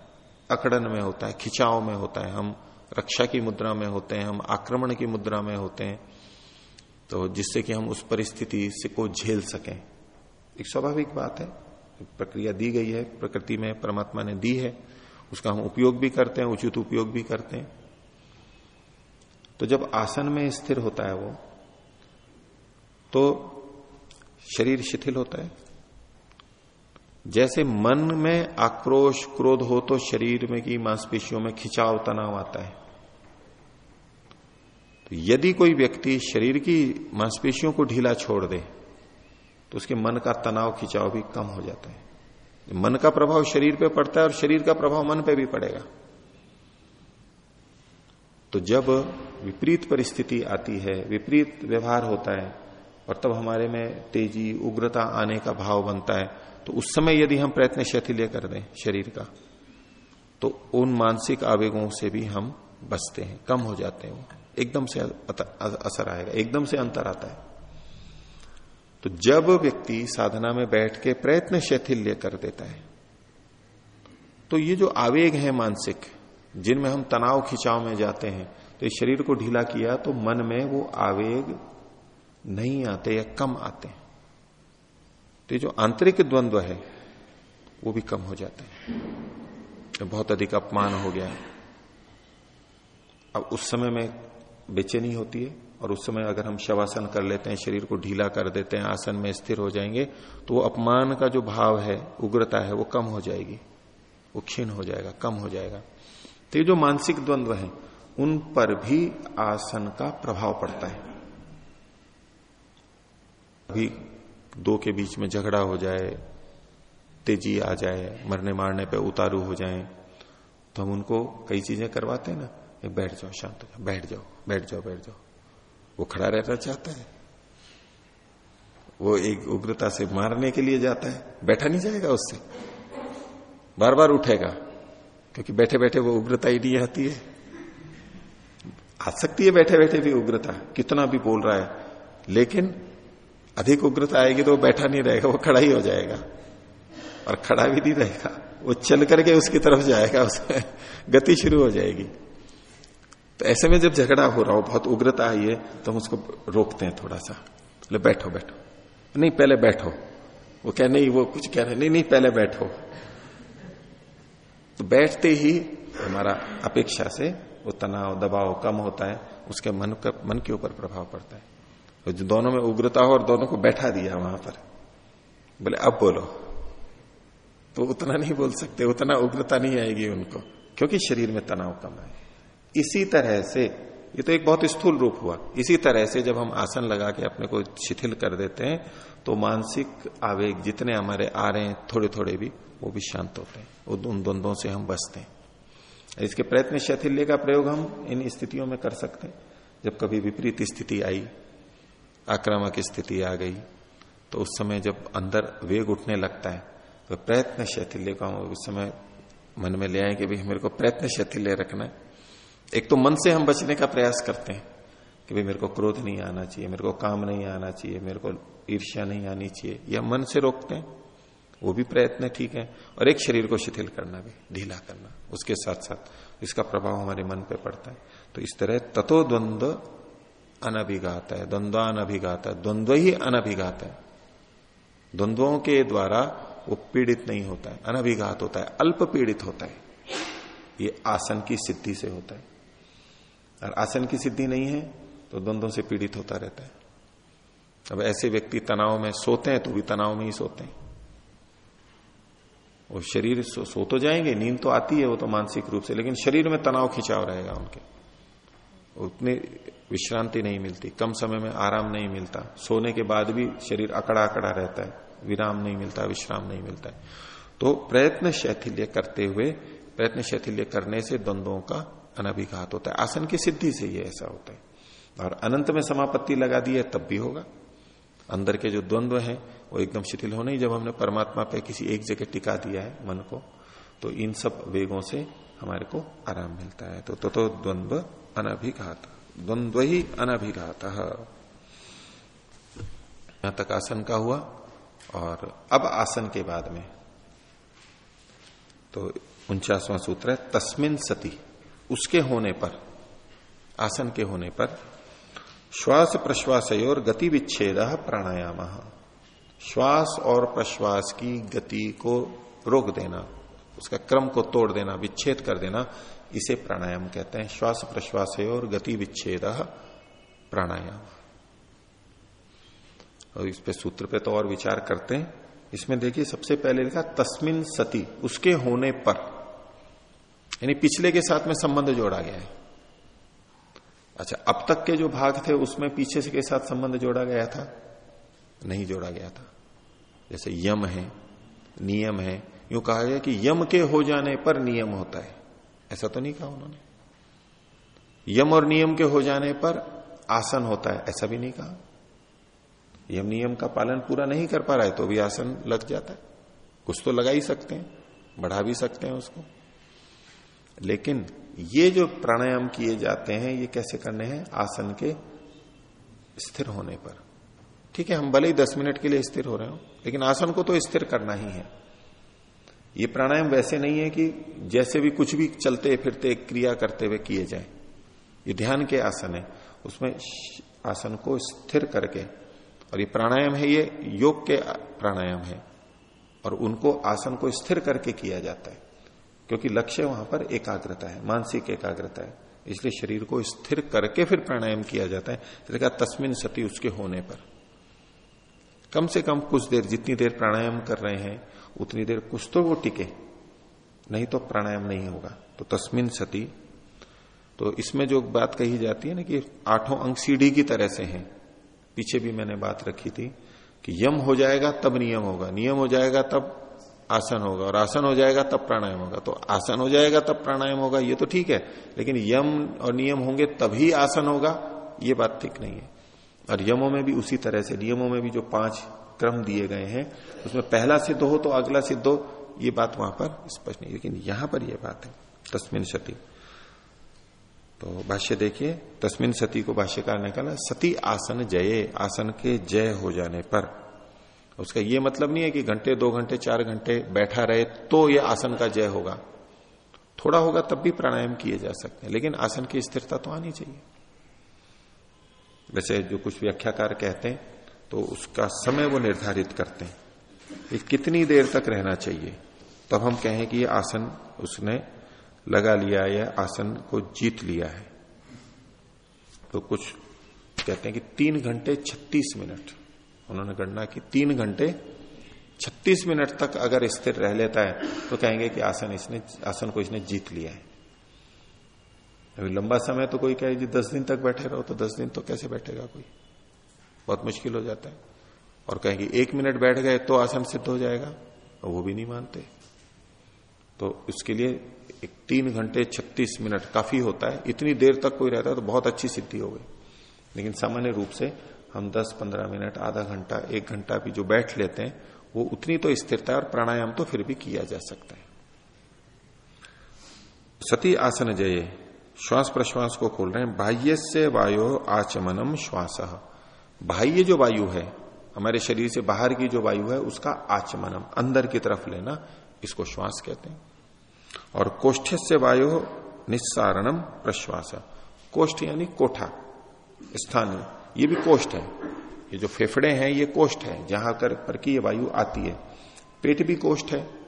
अकड़न में होता है, खिंचाव में होता है। हम रक्षा की मुद्रा में होते हैं, हम आक्रमण की मुद्रा में होते हैं। तो जिससे कि हम उस परिस्थिति से को झेल सकें। एक स्वाभाविक बात है प्रक्रिया दी गई है, प्रकृति में परमात्मा ने दी है, उसका हम उपयोग भी करते हैं, उचित उपयोग भी करते हैं। तो जब आसन में स्थिर होता है वो तो शरीर शिथिल होता है। जैसे मन में आक्रोश, क्रोध हो तो शरीर में की मांसपेशियों में खिंचाव, तनाव आता है। तो यदि कोई व्यक्ति शरीर की मांसपेशियों को ढीला छोड़ दे तो उसके मन का तनाव, खिंचाव भी कम हो जाता है। मन का प्रभाव शरीर पे पड़ता है और शरीर का प्रभाव मन पे भी पड़ेगा। तो जब विपरीत परिस्थिति आती है, विपरीत व्यवहार होता है, और तब हमारे में तेज़ी, उग्रता आने का भाव बनता है तो उस समय यदि हम प्रयत्न शैथिल्य कर दें शरीर का तो उन मानसिक आवेगों से भी हम बचते हैं, कम हो जाते हैं वो। एकदम से असर आएगा, एकदम से अंतर आता है। तो जब व्यक्ति साधना में बैठ के प्रयत्न शैथिल्य कर देता है तो ये जो आवेग है मानसिक, जिनमें हम तनाव खिंचाव में जाते हैं तो इस शरीर को ढीला किया तो मन में वो आवेग नहीं आते या कम आते हैं। तो जो आंतरिक द्वंद्व है, वो भी कम हो जाता है। तो बहुत अधिक अपमान हो गया। अब उस समय में बेचैनी होती है और उस समय अगर हम शवासन कर लेते हैं, शरीर को ढीला कर देते हैं, आसन में स्थिर हो जाएँगे तो वो अपमान का जो भाव है, उग्रता है, वो कम हो जाएगी। वो क्षीण हो जाएगा, कम हो जाएगा। तो ये जो मानसिक द्वंद्व है, उन पर भी आसन का प्रभाव पड़ता है। अभी दो के बीच में झगड़ा हो जाए, तेज़ी आ जाए मरने मारने पे उतारू हो जाए तो हम उनको कई चीज़ें करवाते हैं ना। बैठ जाओ, शांत हो जाओ बैठ जाओ बैठ जाओ बैठ जाओ। वो खड़ा रहना चाहता है। वो एक उग्रता से मारने के लिए जाता है। बैठा नहीं जाएगा उससे। बार बार उठेगा, क्योंकि बैठे बैठे वो उग्रता ही नहीं आती है। आ सकती है बैठे बैठे भी उग्रता, कितना भी बोल रहा है। लेकिन अधिक उग्रता आएगी तो वो बैठा नहीं रहेगा, वो खड़ा ही हो जाएगा। और खड़ा भी नहीं रहेगा, वो चल करके उसकी तरफ़ जाएगा, उसमें गति शुरू हो जाएगी। तो ऐसे में जब झगड़ा हो रहा हो, बहुत उग्रता आई है तो हम उसको रोकते हैं थोड़ा सा बोले, बैठो बैठो। नहीं, पहले बैठो। वो कह, नहीं, वो कुछ कह रहे नहीं नहीं, पहले बैठो। तो बैठते ही हमारा अपेक्षा से वो तनाव, दबाव कम होता है, उसके मन का, मन के ऊपर प्रभाव पड़ता है। तो जो दोनों में उग्रता हो और दोनों को बैठा दिया वहाँ पर, बोले, अब बोलो। तो उतना नहीं बोल सकते, उतना उग्रता नहीं आएगी उनको, क्योंकि शरीर में तनाव कम है इसी तरह से, ये तो एक बहुत स्थूल रूप हुआ, इसी तरह से जब हम आसन लगा के अपने को शिथिल कर देते हैं तो मानसिक आवेग जितने हमारे आ रहे हैं थोड़े थोड़े भी, वो भी शांत होते हैं उन द्वंद्वों से हम बचते हैं। इसके प्रयत्न शैथिल्य का प्रयोग हम इन स्थितियों में कर सकते हैं। जब कभी विपरीत स्थिति आई, आक्रामक स्थिति आ गई तो उस समय जब अंदर वेग उठने लगता है तो प्रयत्न शैथिल्य का उस समय मन में ले आए कि भाई मेरे को प्रयत्न शैथिल्य रखना है। एक तो मन से हम बचने का प्रयास करते हैं कि भाई मेरे को क्रोध नहीं आना चाहिए, मेरे को काम नहीं आना चाहिए, मेरे को ईर्ष्या नहीं आनी चाहिए, या मन से रोकते हैं, वो भी प्रयत्न ठीक है। और एक शरीर को शिथिल करना भी, ढीला करना, उसके साथ साथ इसका प्रभाव हमारे मन पे पड़ता है। तो इस तरह ततो द्वंद्व अनभिघात है, द्वंद्वानभिघात है, द्वंद्व ही अनभिघात है। द्वंद्वों के द्वारा वो पीड़ित नहीं होता है, अनभिघात होता है, अल्प पीड़ित होता है। ये आसन की सिद्धि से होता है। और आसन की सिद्धि नहीं है तो द्वंद्वों से पीड़ित होता रहता है। अब ऐसे व्यक्ति तनाव में सोते हैं तो भी तनाव में ही सोते हैं। वो शरीर सो, सो तो जाएँगे नींद तो आती है वो तो मानसिक रूप से लेकिन शरीर में तनाव खिंचाव रहेगा उनके। उतनी विश्रांति नहीं मिलती कम समय में आराम नहीं मिलता। सोने के बाद भी शरीर अकड़ा अकड़ा रहता है विराम नहीं मिलता विश्राम नहीं मिलता है। तो प्रयत्न शैथिल्य करते हुए प्रयत्न शैथिल्य करने से द्वंद्वों का अनभिघात होता है। आसन की सिद्धि से ही ऐसा होता है। और अनंत में समापत्ति लगा दी है तब भी होगा। अंदर के जो द्वंद्व है वो एकदम शिथिल होने जब हमने परमात्मा पे किसी एक जगह टिका दिया है मन को तो इन सब वेगों से हमारे को आराम मिलता है। तो तो, तो द्वंद्व अनभिघात। द्वंद्व ही अनभिघात। यहाँ तक आसन का हुआ और अब आसन के बाद में तो उनचासवां सूत्र है तस्मिन सती। उसके होने पर, आसन के होने पर, श्वास प्रश्वास और गति विच्छेद प्राणायाम। श्वास और प्रश्वास की गति को रोक देना, उसका क्रम को तोड़ देना, विच्छेद कर देना, इसे प्राणायाम कहते हैं। श्वास प्रश्वास और गति विच्छेद प्राणायाम। और इस पे सूत्र पे तो और विचार करते हैं। इसमें देखिए, सबसे पहले लिखा, तस्मिन सती, उसके होने पर। यानी पिछले के साथ में संबंध जोड़ा गया है। अच्छा अब तक के जो भाग थे, उसमें पीछे के साथ संबंध जोड़ा गया था? नहीं जोड़ा गया था। जैसे यम है, नियम है, यूँ कहा गया कि यम के हो जाने पर नियम होता है। ऐसा तो नहीं कहा उन्होंने। यम और नियम के हो जाने पर आसन होता है, ऐसा भी नहीं कहा। यम नियम का पालन पूरा नहीं कर पा रहा है तो भी आसन लग जाता है। कुछ तो लगा ही सकते हैं, बढ़ा भी सकते हैं उसको। लेकिन ये जो प्राणायाम किए जाते हैं, ये कैसे करने हैं? आसन के स्थिर होने पर। ठीक है, हम भले ही दस मिनट के लिए स्थिर हो रहे हो, लेकिन आसन को तो स्थिर करना ही है। ये प्राणायाम वैसे नहीं है कि जैसे भी कुछ भी चलते फिरते क्रिया करते हुए किए जाए। ये ध्यान के आसन है। उसमें आसन को स्थिर करके, और ये प्राणायाम है, ये योग के प्राणायाम है, और उनको आसन को स्थिर करके किया जाता है। क्योंकि लक्ष्य वहाँ पर एकाग्रता है, मानसिक एकाग्रता है। इसलिए शरीर को स्थिर करके फिर प्राणायाम किया जाता है। इसलिए तस्मिन सती उसके होने पर। कम से कम कुछ देर, जितनी देर प्राणायाम कर रहे हैं, उतनी देर कुछ तो वो टिके। नहीं तो प्राणायाम नहीं होगा। तो तस्मिन सती तो इसमें जो बात कही जाती है ना कि आठों अंक सीढ़ी की तरह से हैं। पीछे भी मैंने बात रखी थी कि यम हो जाएगा, तब नियम होगा। नियम हो जाएगा, तब आसन होगा और आसन हो जाएगा तब प्राणायाम होगा। तो आसन हो जाएगा तब प्राणायाम होगा, ये तो ठीक है, लेकिन यम और नियम होंगे तभी आसन होगा, ये बात ठीक नहीं है। और यमों में भी उसी तरह से, नियमों में भी जो पाँच क्रम दिए गए हैं, उसमें पहला सिद्ध हो तो अगला सिद्ध हो, ये बात वहाँ पर स्पष्ट नहीं लेकिन यहाँ पर यह बात है, तस्मिन सती। तो भाष्य देखिए, तस्मिन सती को भाष्यकार ने कहा, सती आसन जये, आसन के जय हो जाने पर। उसका यह मतलब नहीं है कि घंटे, दो घंटे, चार घंटे बैठा रहे तो यह आसन का जय होगा। थोड़ा होगा तब भी प्राणायाम किए जा सकते हैं, लेकिन आसन की स्थिरता तो आनी चाहिए। वैसे जो कुछ व्याख्याकार कहते हैं तो उसका समय वो निर्धारित करते हैं कि कितनी देर तक रहना चाहिए। तब हम कहें कि ये आसन उसने लगा लिया या आसन को जीत लिया है। तो कुछ कहते हैं कि तीन घंटे छत्तीस मिनट। उन्होंने गणना की, तीन घंटे छत्तीस मिनट तक अगर स्थिर रह लेता है तो कहेंगे कि आसन इसने, आसन को इसने जीत लिया है। अभी लंबा समय तो कोई कहे जी दस दिन तक बैठे रहो तो दस दिन तो कैसे बैठेगा कोई? बहुत मुश्किल हो जाता है। और कहेंगे, एक मिनट बैठ गए तो आसन सिद्ध हो जाएगा, और वो भी नहीं मानते। तो इसके लिए एक तीन घंटे छत्तीस मिनट काफ़ी होता है। इतनी देर तक कोई रहता है तो बहुत अच्छी सिद्धि हो गई। लेकिन सामान्य रूप से हम 10-15 मिनट, आधा घंटा, एक घंटा भी जो बैठ लेते हैं, वो उतनी तो स्थिरता है और प्राणायाम तो फिर भी किया जा सकता है। सती आसन जय, श्वास प्रश्वास को खोल रहे हैं। बाह्य से वायु आचमनम श्वास। बाह्य जो वायु है, हमारे शरीर से बाहर की जो वायु है, उसका आचमनम, अंदर की तरफ़ लेना, इसको श्वास कहते हैं। और कोष्ठ से वायु निस्सारणम प्रश्वास। कोष्ठ यानी कोठा स्थान ये भी कोष्ठ है। ये जो फेफड़े हैं, ये कोष्ठ है, जहाँ कर, पर की ये वायु आती है। पेट भी कोष्ठ है।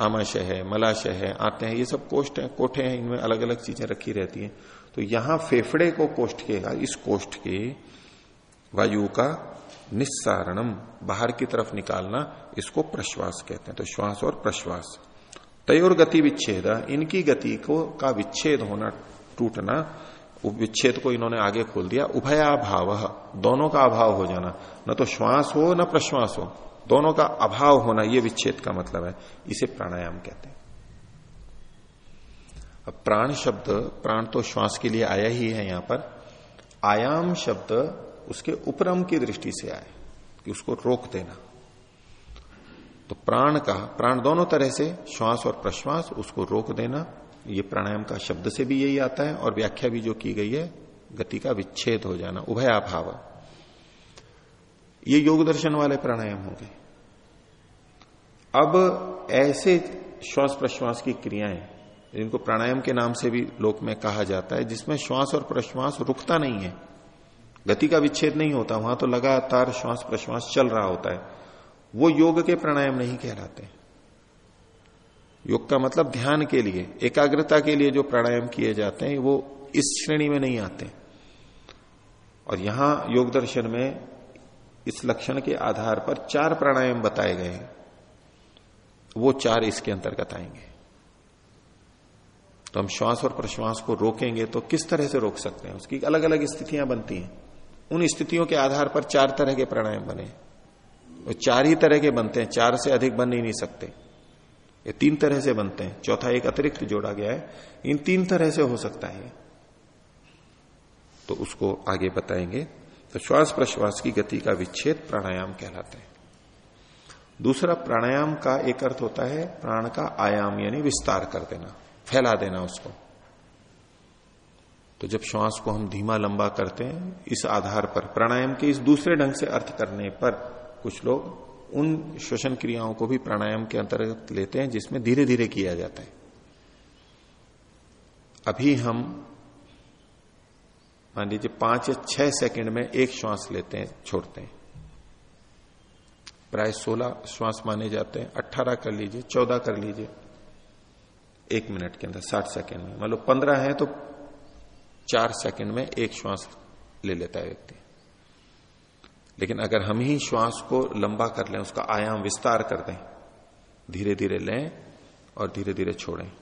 आमाशय है, मलाशय है, आते हैं, ये सब कोष्ठ है, कोठे हैं, इनमें अलग अलग चीज़ें रखी रहती हैं। तो यहाँ फेफड़े को कोष्ठ के इस कोष्ठ के वायु का निस्सारणम, बाहर की तरफ़ निकालना, इसको प्रश्वास कहते हैं। तो श्वास और प्रश्वास। तयोर गति विच्छेद, इनकी गति को, का विच्छेद होना, टूटना विच्छेद को इन्होंने आगे खोल दिया। उभयाभाव दोनों का अभाव हो जाना। न तो श्वास हो, न प्रश्वास हो। दोनों का अभाव होना यह विच्छेद का मतलब है। इसे प्राणायाम कहते हैं। अब प्राण शब्द, प्राण तो श्वास के लिए आया ही है यहाँ पर। आयाम शब्द उसके उपरम की दृष्टि से आए, कि उसको रोक देना। तो प्राण का प्राण दोनों तरह से, श्वास और प्रश्वास, उसको रोक देना। ये प्राणायाम का शब्द से भी यही आता है और व्याख्या भी जो की गई है, गति का विच्छेद हो जाना, उभयाभाव। ये योग दर्शन वाले प्राणायाम होंगे। अब ऐसे श्वास प्रश्वास की क्रियाएँ, जिनको प्राणायाम के नाम से भी लोक में कहा जाता है, जिसमें श्वास और प्रश्वास रुकता नहीं है, गति का विच्छेद नहीं होता, वहाँ तो लगातार श्वास प्रश्वास चल रहा होता है, वो योग के प्राणायाम नहीं कहलाते। योग का मतलब ध्यान के लिए, एकाग्रता के लिए जो प्राणायाम किए जाते हैं, वो इस श्रेणी में नहीं आते। और यहाँ योग दर्शन में इस लक्षण के आधार पर चार प्राणायाम बताए गए हैं। वो चार इसके अंतर्गत आएँगे। तो हम श्वास और प्रश्वास को रोकेंगे तो किस तरह से रोक सकते हैं? उसकी अलग अलग स्थितियाँ बनती हैं। उन स्थितियों के आधार पर चार तरह के प्राणायाम बने। वो चार ही तरह के बनते हैं, चार से अधिक बन ही नहीं सकते। ये तीन तरह से बनते हैं। चौथा एक अतिरिक्त जोड़ा गया है। इन तीन तरह से हो सकता है। तो उसको आगे बताएँगे। तो श्वास प्रश्वास की गति का विच्छेद प्राणायाम कहलाते हैं। दूसरा, प्राणायाम का एक अर्थ होता है प्राण का आयाम, यानी विस्तार कर देना, फैला देना उसको। तो जब श्वास को हम धीमा लंबा करते हैं, इस आधार पर, प्राणायाम के इस दूसरे ढंग से अर्थ करने पर कुछ लोग उन श्वसन क्रियाओं को भी प्राणायाम के अंतर्गत लेते हैं, जिसमें धीरे धीरे किया जाता है। अभी हम, मान लीजिए पाँच या छह सेकंड में एक श्वास लेते हैं, छोड़ते हैं। प्राय सोलह श्वास माने जाते हैं अट्ठारह कर लीजिए, चौदह कर लीजिए, एक मिनट के अंदर, साठ सेकंड में। मान लो पंद्रह है तो चार सेकंड में एक श्वास ले लेता है व्यक्ति। लेकिन अगर हम ही श्वास को लंबा कर लें उसका आयाम विस्तार कर दें धीरे धीरे लें और धीरे धीरे छोड़ें।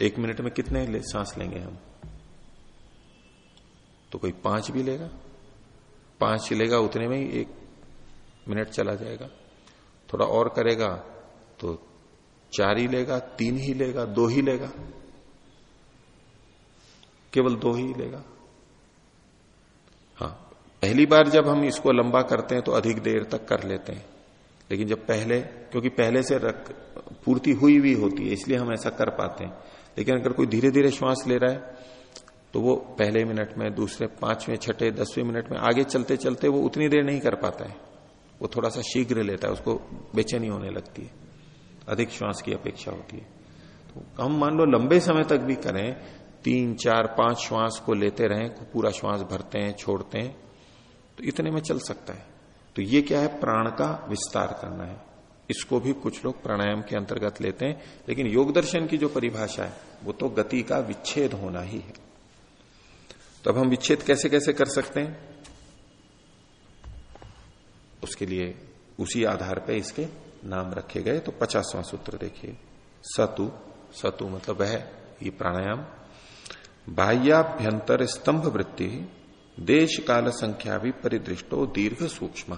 एक मिनट में कितने ले, सांस लेंगे हम? तो कोई पाँच भी लेगा? पाँच लेगा उतने में ही एक मिनट चला जाएगा। थोड़ा और करेगा तो चार ही लेगा तीन ही लेगा दो ही लेगा। केवल दो ही लेगा। पहली बार जब हम इसको लंबा करते हैं तो अधिक देर तक कर लेते हैं। लेकिन जब पहले, क्योंकि पहले से रख, पूर्ति हुई हुई होती है, इसलिए हम ऐसा कर पाते हैं। लेकिन अगर कोई धीरे धीरे श्वास ले रहा है तो वो पहले मिनट में, दूसरे, पाँचवें, छठे, दसवें मिनट में आगे चलते चलते वो उतनी देर नहीं कर पाता है। वो थोड़ा सा शीघ्र लेता है, उसको बेचैनी होने लगती है। अधिक श्वास की अपेक्षा होती है। तो हम मान लो लंबे समय तक भी करें, तीन, चार, पाँच श्वास को लेते रहें, पूरा श्वास भरते हैं, छोड़ते हैं। तो इतने में चल सकता है। तो ये क्या है? प्राण का विस्तार करना है। इसको भी कुछ लोग प्राणायाम के अंतर्गत लेते हैं, लेकिन योग दर्शन की जो परिभाषा है, वो तो गति का विच्छेद होना ही है। तो अब हम विच्छेद कैसे कैसे कर सकते हैं? उसके लिए उसी आधार पर इसके नाम रखे गए। तो पचासवां सूत्र देखिए। सतु सतु मतलब वह, ये प्राणायाम। बाह्याभ्यंतर स्तंभ वृत्ति देश काल संख्या भी परिदृष्टो दीर्घ सूक्ष्म।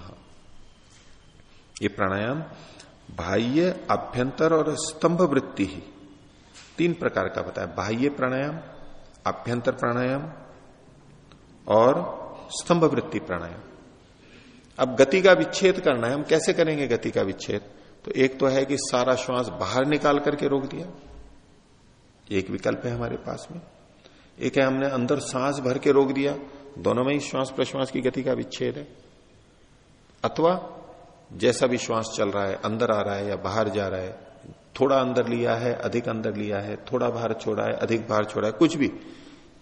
ये प्राणायाम बाह्य अभ्यंतर और स्तंभ वृत्ति ही। तीन प्रकार का बताया। बाह्य प्राणायाम, अभ्यंतर प्राणायाम और स्तंभ वृत्ति प्राणायाम। अब गति का विच्छेद करना है। हम कैसे करेंगे गति का विच्छेद? तो एक तो है कि सारा श्वास बाहर निकाल करके रोक दिया। एक विकल्प है हमारे पास में। एक है हमने अंदर सांस भर के रोक दिया। दोनों में ही श्वास प्रश्वास की गति का विच्छेद है। अथवा जैसा भी श्वास चल रहा है, अंदर आ रहा है या बाहर जा रहा है, थोड़ा अंदर लिया है, अधिक अंदर लिया है, थोड़ा बाहर छोड़ा है, अधिक बाहर छोड़ा है, कुछ भी।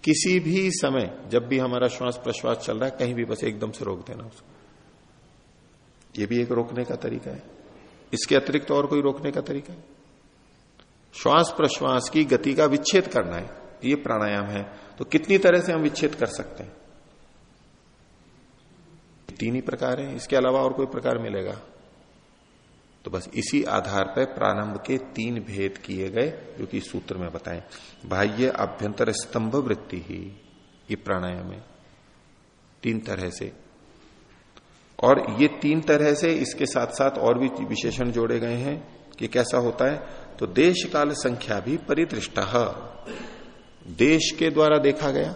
किसी भी समय जब भी हमारा श्वास प्रश्वास चल रहा है, कहीं भी बस एकदम से रोक देना उसको। ये भी एक रोकने का तरीका है। इसके अतिरिक्त और कोई रोकने का तरीका है? श्वास प्रश्वास की गति का विच्छेद करना है। ये प्राणायाम है। तो कितनी तरह से हम विच्छेद कर सकते हैं? तीन ही प्रकार है, इसके अलावा और कोई प्रकार मिलेगा? तो बस इसी आधार पर प्रारंभ के तीन भेद किए गए, जो कि सूत्र में बताएँ। बाह्य अभ्यंतर स्तंभ वृत्ति ही, ये प्राणायाम है तीन तरह से। और ये तीन तरह से इसके साथ साथ और भी विशेषण जोड़े गए हैं कि कैसा होता है तो देश काल संख्या भी परिदृष्ट। देश के द्वारा देखा गया,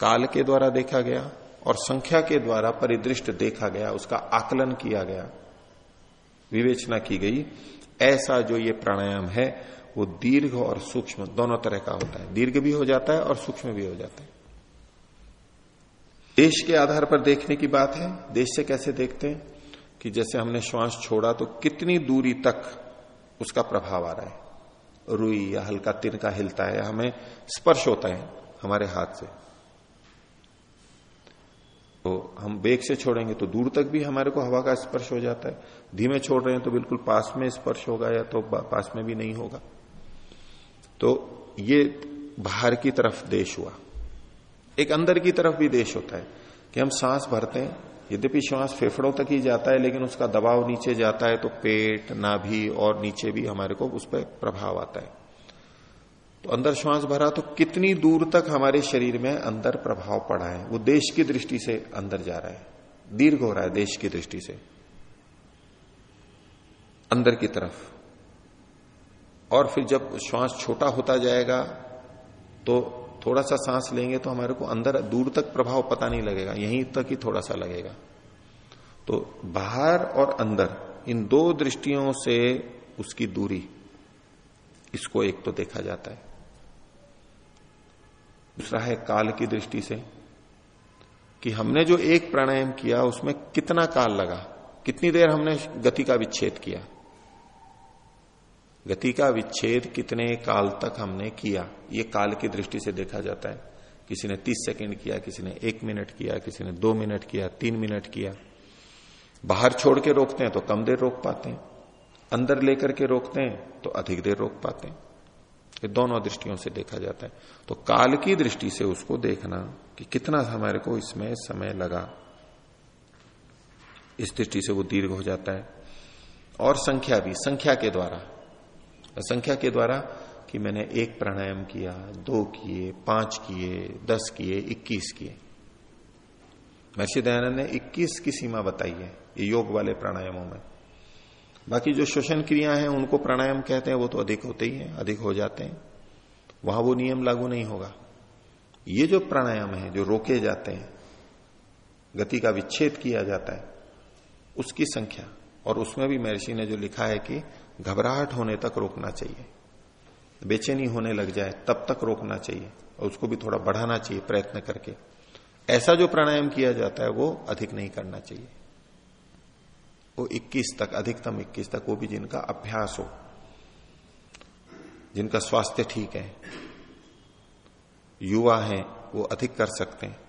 काल के द्वारा देखा गया और संख्या के द्वारा परिदृष्ट देखा गया, उसका आकलन किया गया, विवेचना की गई, ऐसा जो ये प्राणायाम है, वो दीर्घ और सूक्ष्म, दोनों तरह का होता है। दीर्घ भी हो जाता है और सूक्ष्म भी हो जाता है। देश के आधार पर देखने की बात है। देश से कैसे देखते हैं? कि जैसे हमने श्वास छोड़ा तो कितनी दूरी तक उसका प्रभाव आ रहा है? रुई या हल्का तिनका हिलता है, या हमें स्पर्श होता है हमारे हाथ से। तो हम बेग से छोड़ेंगे तो दूर तक भी हमारे को हवा का स्पर्श हो जाता है। धीमे छोड़ रहे हैं तो बिल्कुल पास में स्पर्श होगा या तो पास में भी नहीं होगा। तो ये बाहर की तरफ़ देश हुआ। एक अंदर की तरफ़ भी देश होता है कि हम सांस भरते हैं। यद्यपि श्वास फेफड़ों तक ही जाता है, लेकिन उसका दबाव नीचे जाता है तो पेट, नाभि और नीचे भी हमारे को उस पर प्रभाव आता है। तो अंदर श्वास भरा तो कितनी दूर तक हमारे शरीर में अंदर प्रभाव पड़ा है? वो देश की दृष्टि से अंदर जा रहा है। दीर्घ हो रहा है देश की दृष्टि से। अंदर की तरफ़। और फिर जब श्वास छोटा होता जाएगा तो थोड़ा सा सांस लेंगे तो हमारे को अंदर दूर तक प्रभाव पता नहीं लगेगा। यहीं तक ही थोड़ा सा लगेगा। तो बाहर और अंदर, इन दो दृष्टियों से उसकी दूरी, इसको एक तो देखा जाता है। दूसरा है काल की दृष्टि से, कि हमने जो एक प्राणायाम किया, उसमें कितना काल लगा? कितनी देर हमने गति का विच्छेद किया? गति का विच्छेद कितने काल तक हमने किया? ये काल की दृष्टि से देखा जाता है। किसी ने तीस सेकंड किया, किसी ने एक मिनट किया, किसी ने दो मिनट किया, तीन मिनट किया। बाहर छोड़ के रोकते हैं तो कम देर रोक पाते हैं। अंदर लेकर के रोकते हैं तो अधिक देर रोक पाते हैं। ये दोनों दृष्टियों से देखा जाता है। तो काल की दृष्टि से उसको देखना कि कितना हमारे को इसमें समय लगा। इस दृष्टि से वो दीर्घ हो जाता है। और संख्या भी, संख्या के द्वारा। संख्या के द्वारा कि मैंने एक प्राणायाम किया, दो किए, पाँच किए, दस किए, इक्कीस किए। महर्षि दयानंद ने इक्कीस की सीमा बताई है, ये योग वाले प्राणायामों में। बाकी जो श्वसन क्रिया है, उनको प्राणायाम कहते हैं, वो तो अधिक होते ही हैं, अधिक हो जाते हैं। वहाँ वो नियम लागू नहीं होगा। ये जो प्राणायाम है, जो रोके जाते हैं, गति का विच्छेद किया जाता है, उसकी संख्या, और उसमें भी महर्षि ने जो लिखा है कि घबराहट होने तक रोकना चाहिए। बेचैनी होने लग जाए, तब तक रोकना चाहिए, और उसको भी थोड़ा बढ़ाना चाहिए प्रयत्न करके। ऐसा जो प्राणायाम किया जाता है, वो अधिक नहीं करना चाहिए। वो 21 तक, अधिकतम 21 तक, वो भी जिनका अभ्यास हो, जिनका स्वास्थ्य ठीक है, युवा हैं, वो अधिक कर सकते हैं,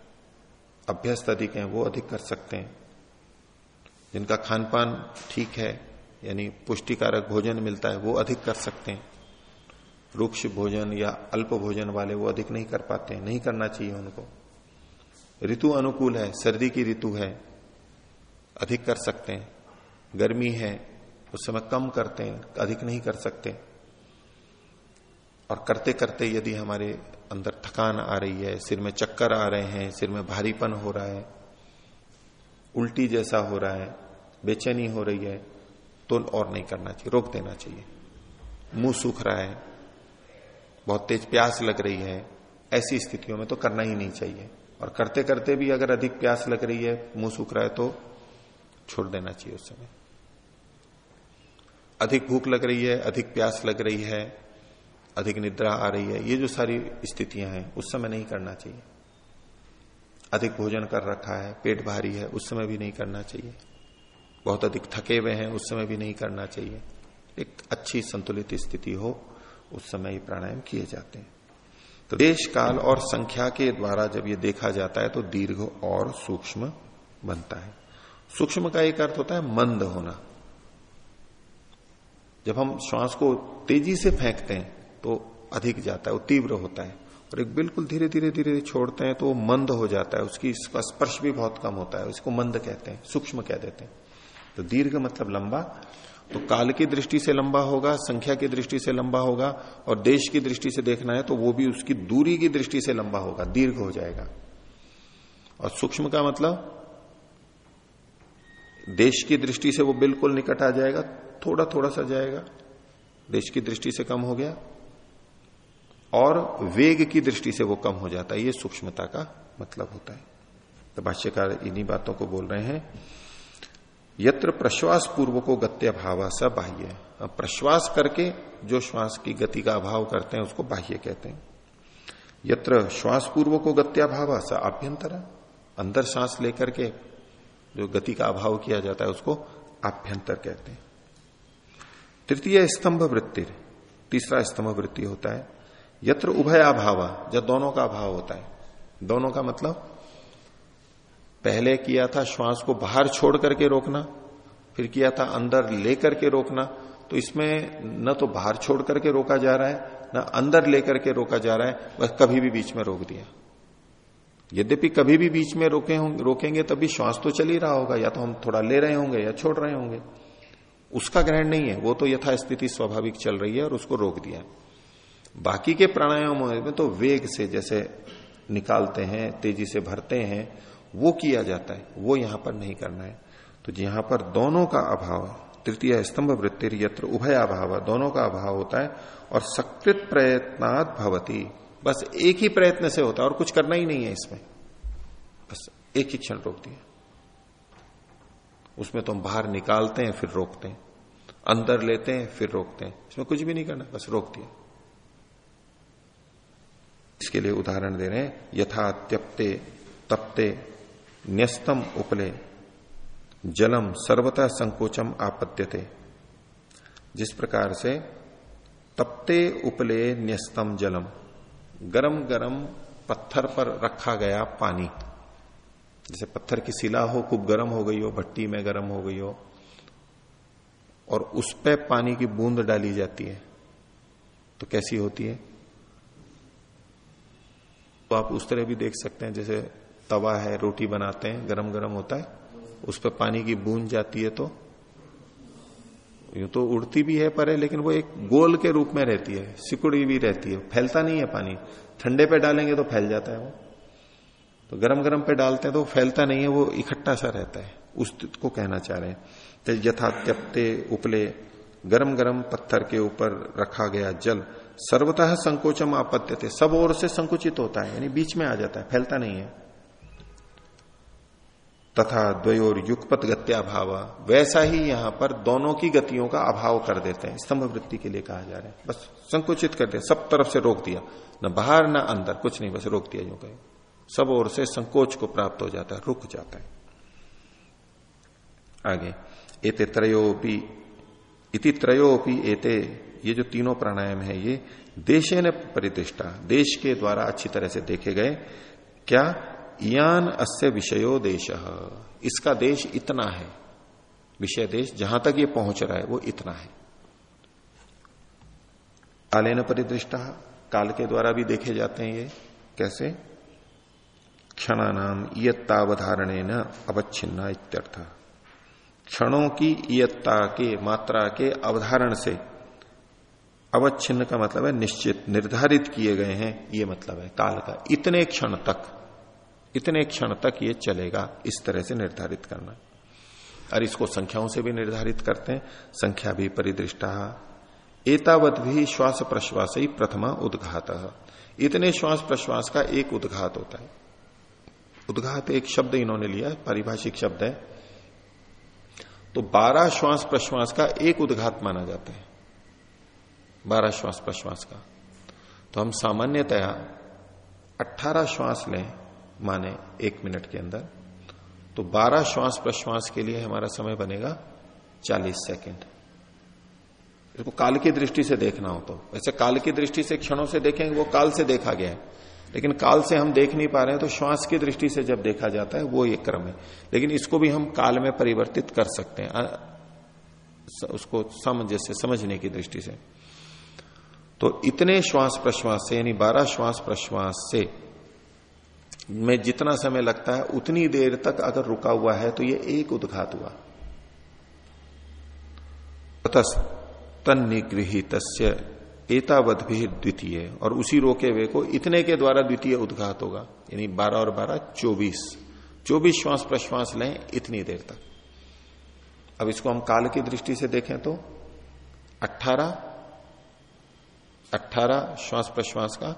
अभ्यस्त अधिक हैं, वो अधिक कर सकते हैं, जिनका खान पान ठीक है, यानी पुष्टिकारक भोजन मिलता है, वो अधिक कर सकते हैं वृक्ष भोजन या अल्प भोजन वाले वो अधिक नहीं कर पाते हैं, नहीं करना चाहिए उनको। ऋतु अनुकूल है, सर्दी की ऋतु है, अधिक कर सकते हैं। गर्मी है, उस समय कम करते हैं, अधिक नहीं कर सकते। और करते करते यदि हमारे अंदर थकान आ रही है, सिर में चक्कर आ रहे हैं, सिर में भारीपन हो रहा है, उल्टी जैसा हो रहा है, बेचैनी हो रही है तो और नहीं करना चाहिए, रोक देना चाहिए। मुँह सूख रहा है, बहुत तेज प्यास लग रही है, ऐसी स्थितियों में तो करना ही नहीं चाहिए। और करते करते भी अगर अधिक प्यास लग रही है, मुँह सूख रहा है तो छोड़ देना चाहिए उस समय। अधिक भूख लग रही है, अधिक प्यास लग रही है, अधिक निद्रा आ रही है, ये जो सारी स्थितियाँ हैं, उस समय नहीं करना चाहिए। अधिक भोजन कर रखा है, पेट भारी है, उस समय भी नहीं करना चाहिए। बहुत अधिक थके हुए हैं, उस समय भी नहीं करना चाहिए। एक अच्छी संतुलित स्थिति हो, उस समय ही प्राणायाम किए जाते हैं। तो देश, काल और संख्या के द्वारा जब ये देखा जाता है तो दीर्घ और सूक्ष्म बनता है। सूक्ष्म का एक अर्थ होता है मंद होना। जब हम श्वास को तेज़ी से फेंकते हैं तो अधिक जाता है, वो तीव्र होता है। और एक बिल्कुल धीरे धीरे धीरे छोड़ते हैं तो वो मंद हो जाता है। उसकी इसका स्पर्श भी बहुत कम होता है उसको मंद कहते हैं, सूक्ष्म कह देते हैं। तो दीर्घ मतलब लंबा। तो काल की दृष्टि से लंबा होगा, संख्या की दृष्टि से लंबा होगा, और देश की दृष्टि से देखना है तो वो भी उसकी दूरी की दृष्टि से लंबा होगा, दीर्घ हो जाएगा। और सूक्ष्म का मतलब देश की दृष्टि से वो बिल्कुल निकट आ जाएगा थोड़ा थोड़ा सा जाएगा। देश की दृष्टि से कम हो गया और वेग की दृष्टि से वो कम हो जाता है। ये सूक्ष्मता का मतलब होता है। तो भाष्यकार इन्हीं बातों को बोल रहे हैं। यत्र प्रश्वास पूर्व को गत्य भाव स बाह्य। प्रश्वास करके जो श्वास की गति का अभाव करते हैं, उसको बाह्य कहते हैं। यत्र श्वास पूर्व को गत्या भाव स आभ्यंतर अंदर सांस लेकर के जो गति का अभाव किया जाता है, उसको आभ्यंतर कहते हैं। तृतीय स्तंभ वृत्ति, तीसरा स्तंभ वृत्ति होता है। यत्र उभय अभाव जब दोनों का अभाव होता है। दोनों का मतलब पहले किया था श्वास को बाहर छोड़ करके रोकना, फिर किया था अंदर लेकर के रोकना तो इसमें न तो बाहर छोड़ करके रोका जा रहा है, न अंदर लेकर के रोका जा रहा है, बस कभी भी बीच में रोक दिया। यद्यपि कभी भी बीच में रोके होंगे रोकेंगे, तभी श्वास तो चल ही रहा होगा, या तो हम थोड़ा ले रहे होंगे या छोड़ रहे होंगे। उसका ग्रहण नहीं है, वो तो यथास्थिति स्वाभाविक चल रही है और उसको रोक दिया। बाकी के प्राणायाम में तो वेग से जैसे निकालते हैं, तेज़ी से भरते हैं, वो किया जाता है, वो यहाँ पर नहीं करना है। तो यहाँ पर दोनों का अभाव तृतीय स्तंभ वृत्ति यत्र उभय अभाव दोनों का अभाव होता है और सकृत प्रयत्नात् भवती। बस एक ही प्रयत्न से होता है और कुछ करना ही नहीं है इसमें। बस एक ही क्षण रोक दिया उसमें तो हम बाहर निकालते हैं, फिर रोकते हैं। अंदर लेते हैं, फिर रोकते हैं। इसमें कुछ भी नहीं करना, बस रोक दिया इसके लिए उदाहरण दे रहे हैं, यथा त्यप्ते तप्ते, न्यस्तम उपले, जलम सर्वतः संकोचम आपद्यते। जिस प्रकार से तपते, उपले, न्यस्तम, जलम। गरम गरम पत्थर पर रखा गया पानी। जैसे पत्थर की शिला हो, खूब गर्म हो गई हो, भट्टी में गर्म हो गई हो, और उस पर पानी की बूंद डाली जाती है तो कैसी होती है? तो आप उस तरह भी देख सकते हैं, जैसे तवा है, रोटी बनाते हैं गरम गरम होता है, उस पर पानी की बूंद जाती है तो यूँ तो उड़ती भी है परे, लेकिन वो एक गोल के रूप में रहती है, सिकुड़ी भी रहती है, फैलता नहीं है पानी। ठंडे पे डालेंगे तो फैल जाता है वो। तो गरम गरम पे डालते हैं तो फैलता नहीं है, वो इकट्ठा सा रहता है, उस को कहना चाह रहे हैं। तो यथा त्यपते उपले गरम गरम पत्थर के ऊपर रखा गया जल, सर्वतः संकोचम आपत्त्य थे सब ओर से संकुचित होता है, यानी बीच में आ जाता है, फैलता नहीं है। तथा द्वयोर युगपत गत्या भाव वैसा ही यहाँ पर दोनों की गतियों का अभाव कर देते हैं। स्तंभ वृत्ति के लिए कहा जा रहा है। बस संकुचित कर दिया। सब तरफ़ से रोक दिया। न बाहर, न अंदर। कुछ नहीं, बस रोक दिया यूँ कहे। सब ओर से संकोच को प्राप्त हो जाता है, रुक जाता है। आगे, एते त्रयोपी, इति त्रयोपी एते, ये जो तीनों प्राणायाम है, ये देशे न परिदिष्टा देश के द्वारा अच्छी तरह से देखे गए। क्या? यान अस्य विषयो देश। इसका देश इतना है। विषय देश जहाँ तक ये पहुँच रहा है, वो इतना है। कालेन परिदृष्टा, काल के द्वारा भी देखे जाते हैं ये। कैसे? क्षणानाम इयत्तावधारणे न अवच्छिन्ना इत्यर्थ। क्षणों की इयत्ता के, मात्रा के अवधारण से अवच्छिन्न का मतलब है निश्चित, निर्धारित किए गए हैं, ये मतलब है। काल का इतने क्षण तक इतने क्षण तक ये चलेगा, इस तरह से निर्धारित करना। और इसको संख्याओं से भी निर्धारित करते हैं। संख्या भी परिदृष्टा। एतावत भी श्वास प्रश्वास ही प्रथमा उद्घात। इतने श्वास प्रश्वास का एक उद्घात होता है। उद्घात एक शब्द इन्होंने लिया पारिभाषिक शब्द है। तो बारह श्वास प्रश्वास का एक उद्घात माना जाता है। बारह श्वास प्रश्वास का। तो हम सामान्यतया अट्ठारह श्वास लें माने एक मिनट के अंदर। तो 12 श्वास प्रश्वास के लिए हमारा समय बनेगा 40 सेकंड। इसको काल की दृष्टि से देखना हो तो। वैसे काल की दृष्टि से क्षणों से देखेंगे, वो काल से देखा गया है। लेकिन काल से हम देख नहीं पा रहे हैं तो श्वास की दृष्टि से जब देखा जाता है, वो एक क्रम है। लेकिन इसको भी हम काल में परिवर्तित कर सकते हैं उसको समझ सामंजस्य, समझने की दृष्टि से। तो इतने श्वास प्रश्वास से, यानी बारह श्वास प्रश्वास से में जितना समय लगता है, उतनी देर तक अगर रुका हुआ है तो ये एक उद्घात हुआ। तन निगृहित एतावत भी द्वितीय। और उसी रोके हुए को इतने के द्वारा द्वितीय उद्घात होगा। यानी बारह और बारह, चौबीस। चौबीस श्वास प्रश्वास लें इतनी देर तक। अब इसको हम काल की दृष्टि से देखें तो अट्ठारह अट्ठारह श्वास प्रश्वास का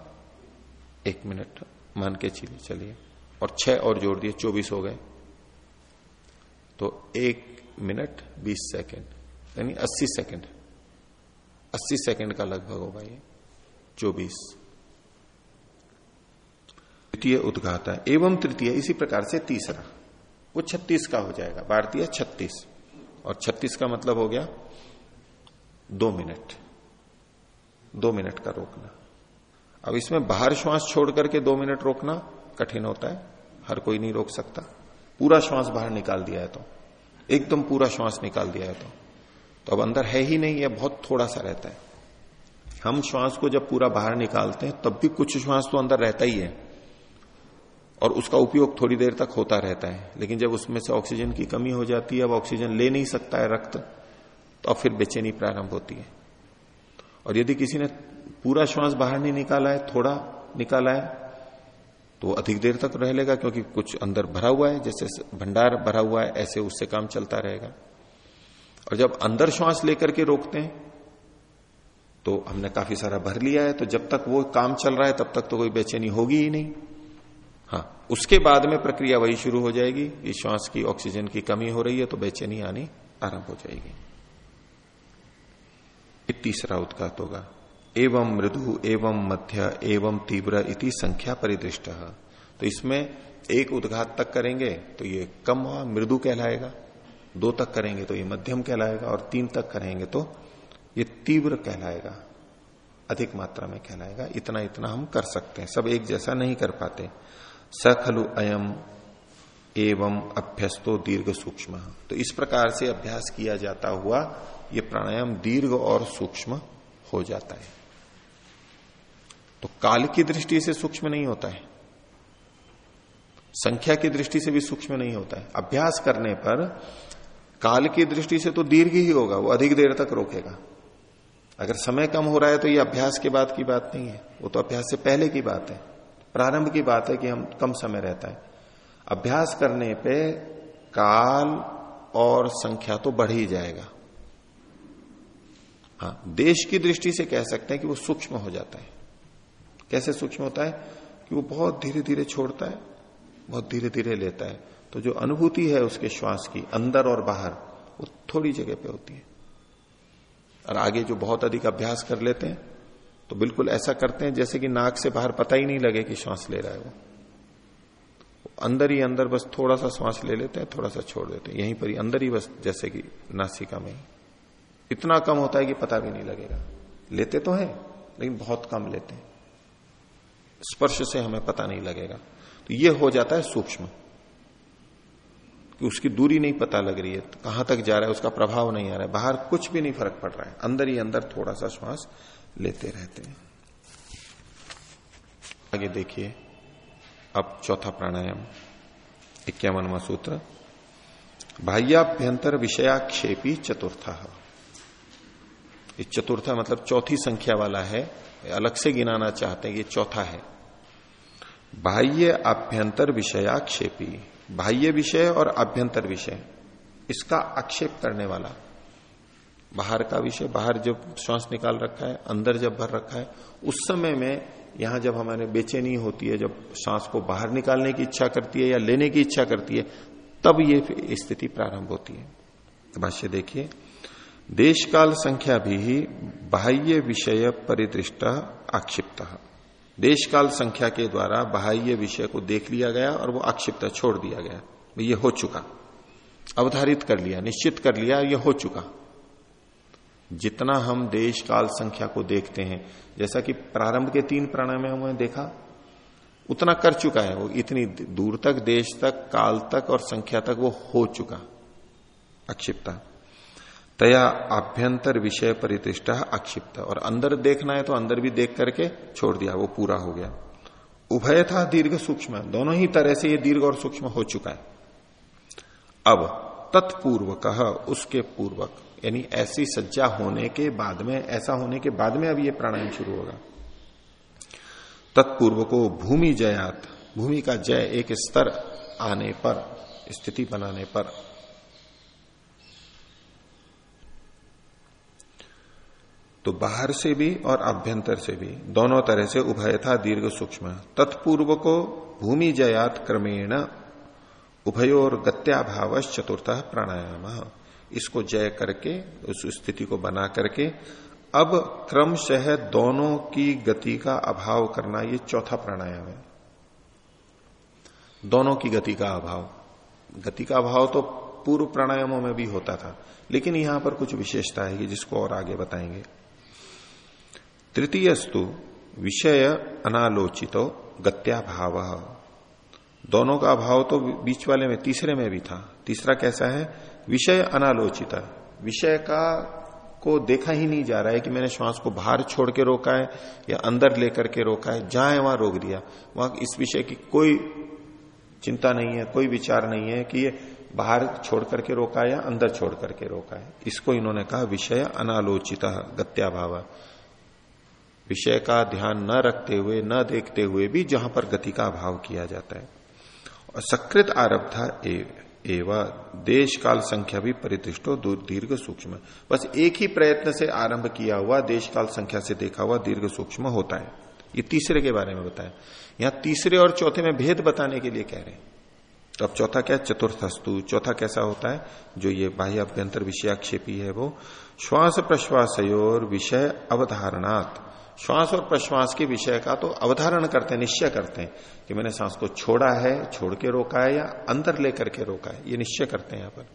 एक मिनट। मान के चलिए और छह और जोड़ दिए, चौबीस हो गए। तो एक मिनट बीस सेकंड, यानी अस्सी सेकंड। अस्सी सेकंड का लगभग होगा ये, चौबीस। द्वितीय उद्घात, एवं तृतीय, इसी प्रकार से तीसरा। वो छत्तीस का हो जाएगा, भारतीय छत्तीस। और छत्तीस का मतलब हो गया, दो मिनट। दो मिनट का रोकना। अब इसमें बाहर श्वास छोड़ करके दो मिनट रोकना कठिन होता है। हर कोई नहीं रोक सकता। पूरा श्वास बाहर निकाल दिया है तो। एकदम पूरा श्वास निकाल दिया है तो। तो अब अंदर है ही नहीं है बहुत थोड़ा सा रहता है। हम श्वास को जब पूरा बाहर निकालते हैं, तब भी कुछ श्वास तो अंदर रहता ही है। और उसका उपयोग थोड़ी देर तक होता रहता है। लेकिन जब उसमें से ऑक्सीजन की कमी हो जाती है, अब ऑक्सीजन ले नहीं सकता है रक्त तो अब फिर बेचैनी प्रारंभ होती है। और यदि किसी ने पूरा श्वास बाहर नहीं निकाला है, थोड़ा निकाला है तो अधिक देर तक रह लेगा क्योंकि कुछ अंदर भरा हुआ है, जैसे भंडार भरा हुआ है, ऐसे उससे काम चलता रहेगा। और जब अंदर श्वास लेकर के रोकते हैं तो हमने काफ़ी सारा भर लिया है तो जब तक वो काम चल रहा है, तब तक तो कोई बेचैनी होगी ही नहीं। हाँ उसके बाद में प्रक्रिया वही शुरू हो जाएगी कि श्वास की ऑक्सीजन की कमी हो रही है तो बेचैनी आनी आरंभ हो जाएगी। तीसरा उत्घात होगा। एवं मृदु, एवं मध्य, एवं तीव्र इति संख्या परिदृष्ट। तो इसमें एक उद्घात तक करेंगे तो ये कम मृदु कहलाएगा, दो तक करेंगे तो ये मध्यम कहलाएगा, और तीन तक करेंगे तो ये तीव्र कहलाएगा, अधिक मात्रा में कहलाएगा। इतना इतना हम कर सकते हैं, सब एक जैसा नहीं कर पाते। स खलु अयम एवं अभ्यस्तो दीर्घ सूक्ष्म। तो इस प्रकार से अभ्यास किया जाता हुआ ये प्राणायाम दीर्घ और सूक्ष्म हो जाता है। तो काल की दृष्टि से सूक्ष्म नहीं होता है। संख्या की दृष्टि से भी सूक्ष्म नहीं होता है। अभ्यास करने पर काल की दृष्टि से तो दीर्घ ही होगा, वो अधिक देर तक रोकेगा। अगर समय कम हो रहा है तो ये अभ्यास के बाद की बात नहीं है। वो तो अभ्यास से पहले की बात है। प्रारंभ की बात है कि हम कम समय रहता है। अभ्यास करने पे काल और संख्या तो बढ़ ही जाएगा। हाँ देश की दृष्टि से कह सकते हैं कि वो सूक्ष्म हो जाता है। कैसे सूक्ष्म होता है कि वो बहुत धीरे धीरे छोड़ता है, बहुत धीरे धीरे लेता है। तो जो अनुभूति है उसके श्वास की, अंदर और बाहर, वो थोड़ी जगह पे होती है। और आगे जो बहुत अधिक अभ्यास कर लेते हैं तो बिल्कुल ऐसा करते हैं जैसे कि नाक से बाहर पता ही नहीं लगे कि श्वास ले रहा है वो। अंदर ही अंदर बस थोड़ा सा श्वास ले लेते हैं थोड़ा सा छोड़ देते हैं। यहीं पर ही अंदर ही बस, जैसे कि नासिका में इतना कम होता है कि पता भी नहीं लगेगा। लेते तो हैं, लेकिन बहुत कम लेते हैं। स्पर्श से हमें पता नहीं लगेगा। तो ये हो जाता है सूक्ष्म। कि उसकी दूरी नहीं पता लग रही है, कहाँ तक जा रहा है, उसका प्रभाव नहीं आ रहा है, बाहर कुछ भी नहीं फ़र्क पड़ रहा है। अंदर ही अंदर थोड़ा सा श्वास लेते रहते हैं। आगे देखिए, अब चौथा प्राणायाम, इक्यावनवा सूत्र। बाह्याभ्यंतर विषयाक्षेपी चतुर्थ। चतुर्था मतलब चौथी संख्या वाला है। अलग से गिनाना चाहते हैं, ये चौथा है। बाह्य आभ्यंतर विषयाक्षेपी, बाह्य विषय और आभ्यंतर विषय, इसका आक्षेप करने वाला। बाहर का विषय, बाहर जब श्वास निकाल रखा है, अंदर जब भर रखा है, उस समय में यहाँ जब हमारे बेचैनी होती है, जब सांस को बाहर निकालने की इच्छा करती है या लेने की इच्छा करती है, तब ये स्थिति प्रारंभ होती है। भाष्य देखिए देश काल संख्या भी बाह्य विषय परिदृष्ट आक्षिप्त। देश काल संख्या के द्वारा बाह्य विषय को देख लिया गया और वो आक्षिप्त छोड़ दिया गया। ये हो चुका। अवधारित कर लिया, निश्चित कर लिया, ये हो चुका। जितना हम देश काल संख्या को देखते हैं, जैसा कि प्रारंभ के तीन प्राणायामों में हमने देखा, उतना कर चुका है वो। इतनी दूर तक, देश तक, काल तक और संख्या तक वो हो चुका अक्षिप्ता तया आभ्यंतर विषय परितिष्ठा अक्षिप्त और अंदर देखना है तो अंदर भी देख करके छोड़ दिया, वो पूरा हो गया। उभय था दीर्घ सूक्ष्म, दोनों ही तरह से ये दीर्घ और सूक्ष्म हो चुका है। अब तत्पूर्व कह उसके पूर्वक, यानी ऐसी सज्जा होने के बाद में, ऐसा होने के बाद में अब ये प्राणायाम शुरू होगा। तत्पूर्व को भूमि जयात, भूमि का जय एक स्तर आने पर, स्थिति बनाने पर तो बाहर से भी और अभ्यंतर से भी, दोनों तरह से उभय था दीर्घ सूक्ष्म। तत्पूर्व को भूमि जयात क्रमेण उभयोर गत्याभाव चतुर्थ प्राणायाम। इसको जय करके, उस स्थिति को बना करके, अब क्रमशः दोनों की गति का अभाव करना ये चौथा प्राणायाम है। दोनों की गति का अभाव। गति का अभाव तो पूर्व प्राणायामों में भी होता था, लेकिन यहाँ पर कुछ विशेषता है जिसको और आगे बताएँगे। तृतीयस्तु, विषय अनालोचितो गत्या भाव दोनों का अभाव तो बीच वाले में, तीसरे में भी था। तीसरा कैसा है? विषय अनालोचित विषय का को देखा ही नहीं जा रहा है कि मैंने श्वास को बाहर छोड़ के रोका है या अंदर लेकर के रोका है। जहाँ है, वहाँ रोक दिया। वहाँ इस विषय की कोई चिंता नहीं है, कोई विचार नहीं है कि ये बाहर छोड़ करके रोका है या अंदर छोड़ करके रोका है। इसको इन्होंने कहा विषय अनालोचित गत्या भाव विषय का ध्यान न रखते हुए, न देखते हुए भी जहाँ पर गति का अभाव किया जाता है। और सकृत आरब्धा एवं देश काल संख्या भी परिदृष्टो दीर्घ सूक्ष्म। बस एक ही प्रयत्न से आरंभ किया हुआ, देश काल संख्या से देखा हुआ दीर्घ सूक्ष्म होता है। ये तीसरे के बारे में बताया यहाँ तीसरे और चौथे में भेद बताने के लिए कह रहे हैं। तो अब चौथा क्या चतुर्थस्तु। चौथा कैसा होता है? जो ये बाह्य अभ्यंतर विषयाक्षेपी है वो, श्वास प्रश्वास विषय अवधारणात्। श्वास और प्रश्वास के विषय का तो अवधारण करते हैं, निश्चय करते हैं कि मैंने सांस को छोड़ा है, छोड़ के रोका है या अंदर लेकर के रोका है, ये निश्चय करते हैं यहाँ पर।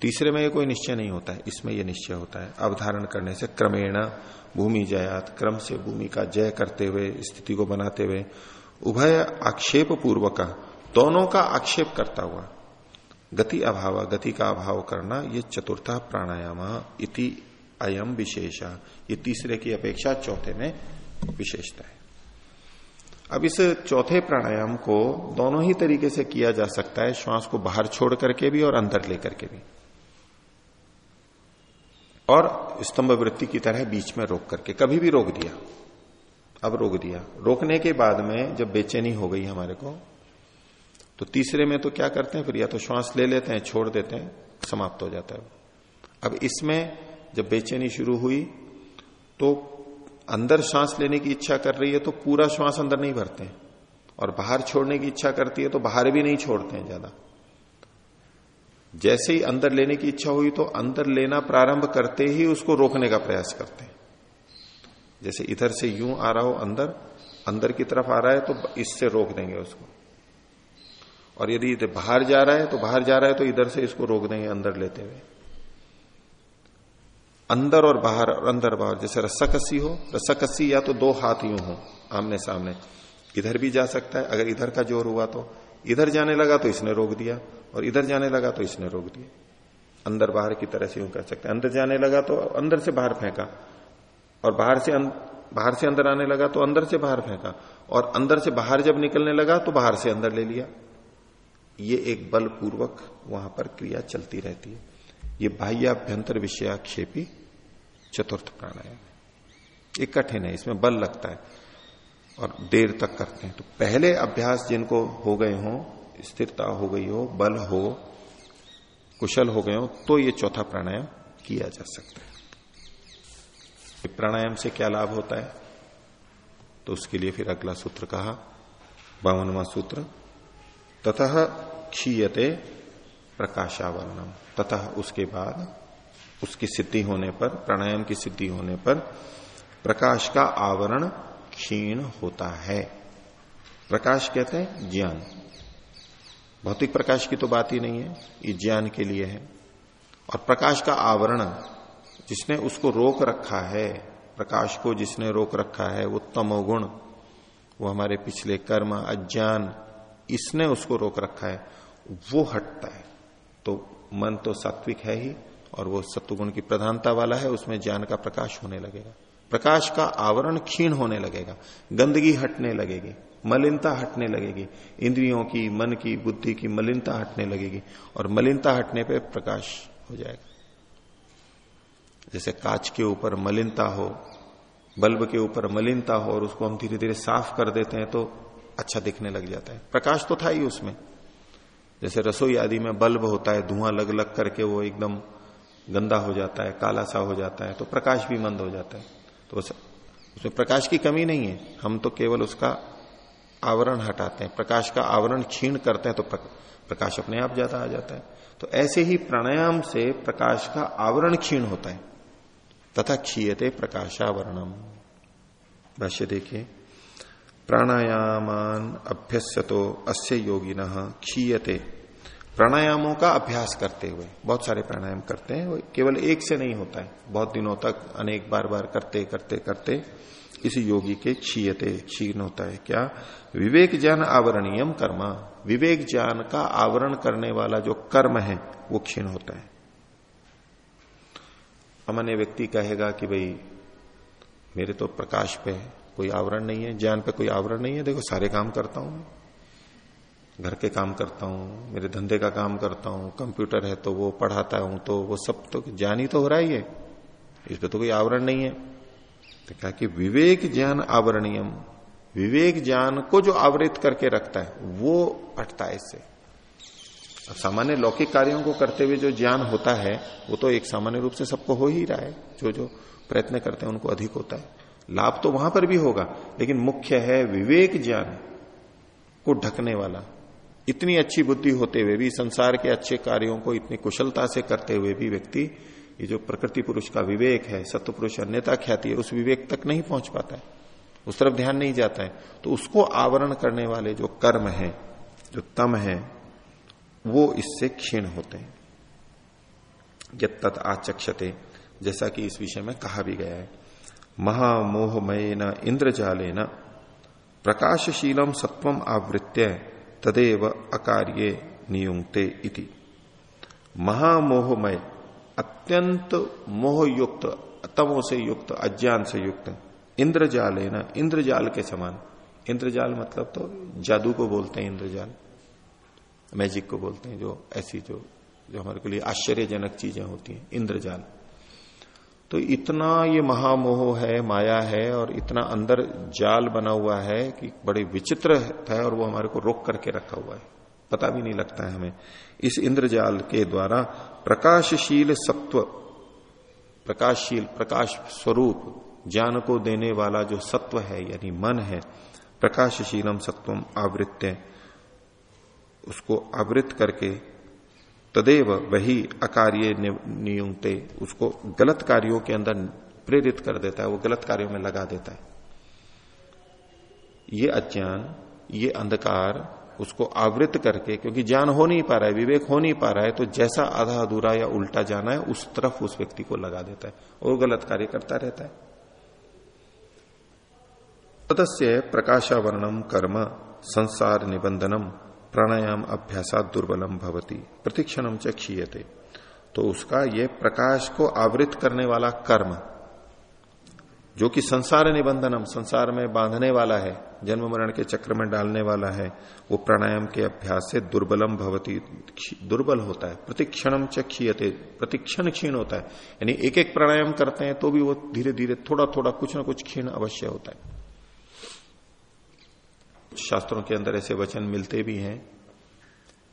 तीसरे में ये कोई निश्चय नहीं होता है, इसमें यह निश्चय होता है। अवधारण करने से क्रमेण भूमि जयात, क्रम से भूमि का जय करते हुए, स्थिति को बनाते हुए, उभय आक्षेप पूर्वक दोनों का आक्षेप करता हुआ, गति अभाव, गति का अभाव करना, ये चतुर्थ प्राणायाम इति अयम विशेषा। ये तीसरे की अपेक्षा चौथे में विशेषता है। अब इस चौथे प्राणायाम को दोनों ही तरीके से किया जा सकता है, श्वास को बाहर छोड़ करके भी और अंदर लेकर के भी। और स्तंभ वृत्ति की तरह बीच में रोक करके, कभी भी रोक दिया। अब रोक दिया। रोकने के बाद में जब बेचैनी हो गई हमारे को तो तीसरे में तो क्या करते हैं, फिर या तो श्वास ले लेते हैं, छोड़ देते हैं, समाप्त हो जाता है। अब इसमें जब बेचैनी शुरू हुई तो अंदर श्वास लेने की इच्छा कर रही है तो पूरा श्वास अंदर नहीं भरते और बाहर छोड़ने की इच्छा करती है तो बाहर भी नहीं छोड़ते हैं ज़्यादा। जैसे ही अंदर लेने की इच्छा हुई तो अंदर लेना प्रारंभ करते ही उसको रोकने का प्रयास करते हैं। जैसे इधर से यूँ आ रहा हो अंदर अंदर की तरफ़ आ रहा है तो इससे रोक देंगे उसको। और यदि बाहर जा रहा है तो बाहर जा रहा है तो इधर से इसको रोक देंगे अंदर लेते हुए। अंदर और बाहर और अंदर बाहर जैसे रस्साकसी हो रस्साकसी या तो दो हाथ यूँ हो आमने सामने इधर भी जा सकता है अगर इधर का ज़ोर हुआ तो। इधर जाने लगा तो इसने रोक दिया और इधर जाने लगा तो इसने रोक दिया। अंदर बाहर की तरह से यूँ कर सकते हैं। अंदर जाने लगा तो अंदर से बाहर फेंका और बाहर से अं, बाहर से अंदर आने लगा तो अंदर से बाहर फेंका और अंदर से बाहर जब निकलने लगा तो बाहर से अंदर ले लिया। ये एक बलपूर्वक वहाँ पर क्रिया चलती रहती है। ये बाह्याभ्यंतर विषयाक्षेपी चतुर्थ प्राणायाम। ये कठिन है, इसमें बल लगता है और देर तक करते हैं। तो पहले अभ्यास जिनको हो गए हो, स्थिरता हो गई हो, बल हो, कुशल हो गए हो तो ये चौथा प्राणायाम किया जा सकता है। प्राणायाम से क्या लाभ होता है? तो उसके लिए फिर अगला सूत्र कहा, बावनवा सूत्र, ततः क्षीयते प्रकाशावरणम ततः उसके बाद उसकी सिद्धि होने पर, प्राणायाम की सिद्धि होने पर प्रकाश का आवरण क्षीण होता है। प्रकाश कहते हैं ज्ञान। भौतिक प्रकाश की तो बात ही नहीं है, ये ज्ञान के लिए है। और प्रकाश का आवरण जिसने उसको रोक रखा है, प्रकाश को जिसने रोक रखा है वो तमोगुण वो हमारे पिछले कर्म, अज्ञान, इसने उसको रोक रखा है, वो हटता है। तो मन तो सात्विक है ही और वो सत्वगुण की प्रधानता वाला है, उसमें ज्ञान का प्रकाश होने लगेगा। प्रकाश का आवरण क्षीण होने लगेगा, गंदगी हटने लगेगी, मलिनता हटने लगेगी, इंद्रियों की, मन की, बुद्धि की मलिनता हटने लगेगी, और मलिनता हटने पे प्रकाश हो जाएगा। जैसे कांच के ऊपर मलिनता हो, बल्ब के ऊपर मलिनता हो, और उसको हम धीरे धीरे साफ़ कर देते हैं तो अच्छा दिखने लग जाता है। प्रकाश तो था ही उसमें। जैसे रसोई आदि में बल्ब होता है, धुआँ लग लग करके वो एकदम गंदा हो जाता है, काला सा हो जाता है तो प्रकाश भी मंद हो जाता है। तो उसमें प्रकाश की कमी नहीं है। हम तो केवल उसका आवरण हटाते हैं। प्रकाश का आवरण क्षीण करते हैं तो प्रकाश अपने आप ज़्यादा आ जाता है। तो ऐसे ही प्राणायाम से प्रकाश का आवरण क्षीण होता है। तथा क्षीयते प्रकाशावरणम भाष्य देखिए। प्राणायामान अभ्यस्यतो अस्य योगी क्षीयते। प्राणायामों का अभ्यास करते हुए, बहुत सारे प्राणायाम करते हैं केवल एक से नहीं होता है। बहुत दिनों तक, अनेक बार बार करते करते करते इस योगी के क्षीयते, क्षीण होता है। क्या? विवेक ज्ञान आवरणीयम कर्मा। विवेक ज्ञान का आवरण करने वाला जो कर्म है, वो क्षीण होता है। सामान्य व्यक्ति कहेगा कि भाई, मेरे तो प्रकाश पे कोई आवरण नहीं है, ज्ञान पे कोई आवरण नहीं है, देखो सारे काम करता हूँ घर के काम करता हूँ, मेरे धंधे का काम करता हूँ, कंप्यूटर है तो वो पढ़ाता हूँ तो वो सब तो ज्ञान ही तो हो रहा ही है। इस पर तो कोई आवरण नहीं है। तो कहा कि विवेक ज्ञान आवरणीयम। विवेक ज्ञान को जो आवृत करके रखता है, वो हटता है इससे। सामान्य लौकिक कार्यों को करते हुए जो ज्ञान होता है, वो तो एक सामान्य रूप से सबको हो ही रहा है। जो जो प्रयत्न करते हैं, उनको अधिक होता है। लाभ तो वहाँ पर भी होगा, लेकिन मुख्य है विवेक ज्ञान को ढकने वाला। इतनी अच्छी बुद्धि होते हुए भी, संसार के अच्छे कार्यों को इतनी कुशलता से करते हुए भी व्यक्ति, ये जो प्रकृति पुरुष का विवेक है सत्य पुरुष अन्यता ख्याति है, उस विवेक तक नहीं पहुँच पाता है। उस तरफ़ ध्यान नहीं जाता है। तो उसको आवरण करने वाले जो कर्म है, जो तम है, वो इससे क्षीण होते हैं। यद तत् आचक्षते, जैसा कि इस विषय में कहा भी गया है। महामोहमय न इंद्रजाले न प्रकाशशीलम सत्वम आवृत्य। तदेव अकार्य नियुक्ते इति। महामोहमय अत्यंत मोहयुक्त तमो से युक्त अज्ञान से युक्त इंद्रजाल है ना इंद्रजाल के समान। इंद्रजाल मतलब तो जादू को बोलते हैं इंद्रजाल, मैजिक को बोलते हैं, जो ऐसी जो जो हमारे के लिए आश्चर्यजनक चीज़ें होती हैं, इंद्रजाल। तो इतना ये महामोह है, माया है और इतना अंदर जाल बना हुआ है कि बड़े विचित्र है और वो हमारे को रोक करके रखा हुआ है। पता भी नहीं लगता है हमें। इस इंद्रजाल के द्वारा प्रकाशशील सत्व, प्रकाशशील, प्रकाश स्वरूप, ज्ञान को देने वाला जो सत्व है, यानी मन है, प्रकाशशीलम सत्वम आवृत्य, उसको आवृत करके तदेव वही अकार्य नियुक्ते उसको गलत कार्यों के अंदर प्रेरित कर देता है, वो गलत कार्यों में लगा देता है। ये अज्ञान, ये अंधकार, उसको आवृत करके, क्योंकि ज्ञान हो नहीं पा रहा है, विवेक हो नहीं पा रहा है तो जैसा आधा अधूरा या उल्टा जाना है, उस तरफ़ उस व्यक्ति को लगा देता है और गलत कार्य करता रहता है। तदस्य प्रकाशावरणम कर्म, संसार निबंधनम। प्राणायाम अभ्यासा दुर्बलम भवती प्रतिक्षणम चीयते तो उसका ये प्रकाश को आवृत करने वाला कर्म, जो कि संसार निबंधनम, संसार में बांधने वाला है, जन्म मरण के चक्र में डालने वाला है, वो प्राणायाम के अभ्यास से दुर्बलम भवती दुर्बल होता है प्रतिक्षणम च क्षीयते, प्रतिक्षण क्षीण होता है। यानी एक एक प्राणायाम करते हैं तो भी वो धीरे धीरे थोड़ा थोड़ा कुछ ना कुछ क्षीण अवश्य होता है। शास्त्रों के अंदर ऐसे वचन मिलते भी हैं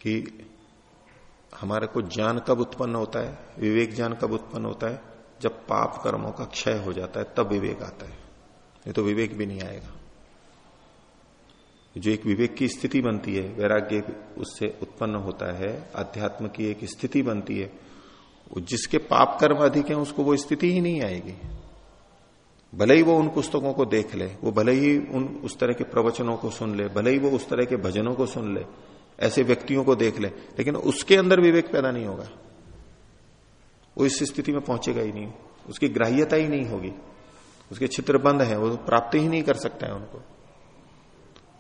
कि हमारे को ज्ञान कब उत्पन्न होता है, विवेक ज्ञान कब उत्पन्न होता है? जब पाप कर्मों का क्षय हो जाता है, तब विवेक आता है। नहीं तो विवेक भी नहीं आएगा। जो एक विवेक की स्थिति बनती है, वैराग्य उससे उत्पन्न होता है, अध्यात्म की एक स्थिति बनती है जिसके पाप कर्म अधिक है, उसको वो स्थिति ही नहीं आएगी। भले ही वो उन पुस्तकों को देख ले, वो भले ही उन, उस तरह के प्रवचनों को सुन ले, भले ही वो उस तरह के भजनों को सुन ले, ऐसे व्यक्तियों को देख ले, लेकिन उसके अंदर विवेक पैदा नहीं होगा। वो इस स्थिति में पहुंचेगा ही नहीं, उसकी ग्राह्यता ही नहीं होगी, उसके चित्र बंद है, वो प्राप्त ही नहीं कर सकता है उनको,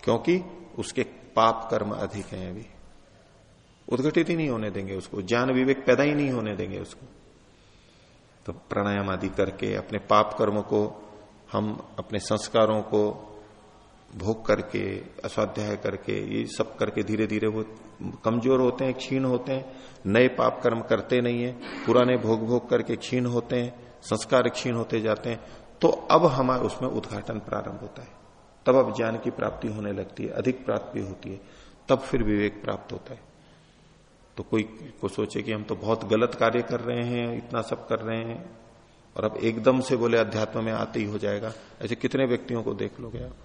क्योंकि उसके पाप कर्म अधिक हैं अभी। उद्घटित ही नहीं होने देंगे उसको, ज्ञान विवेक पैदा ही नहीं होने देंगे उसको। तो प्राणायाम आदि करके अपने पाप कर्म को हम अपने संस्कारों को भोग करके अस्वाध्याय करके, ये सब करके धीरे धीरे वो कमज़ोर होते हैं, क्षीण होते हैं। नए पाप कर्म करते नहीं है। पुराने भोग भोग करके क्षीण होते हैं, संस्कार क्षीण होते जाते हैं। तो अब हमारे उसमें उद्घाटन प्रारंभ होता है। तब अब ज्ञान की प्राप्ति होने लगती है, अधिक प्राप्ति होती है। तब फिर विवेक प्राप्त होता है। तो कोई को सोचे कि हम तो बहुत गलत कार्य कर रहे हैं, इतना सब कर रहे हैं, और अब एकदम से बोले अध्यात्म में आते ही हो जाएगा। ऐसे कितने व्यक्तियों को देख लोगे आप?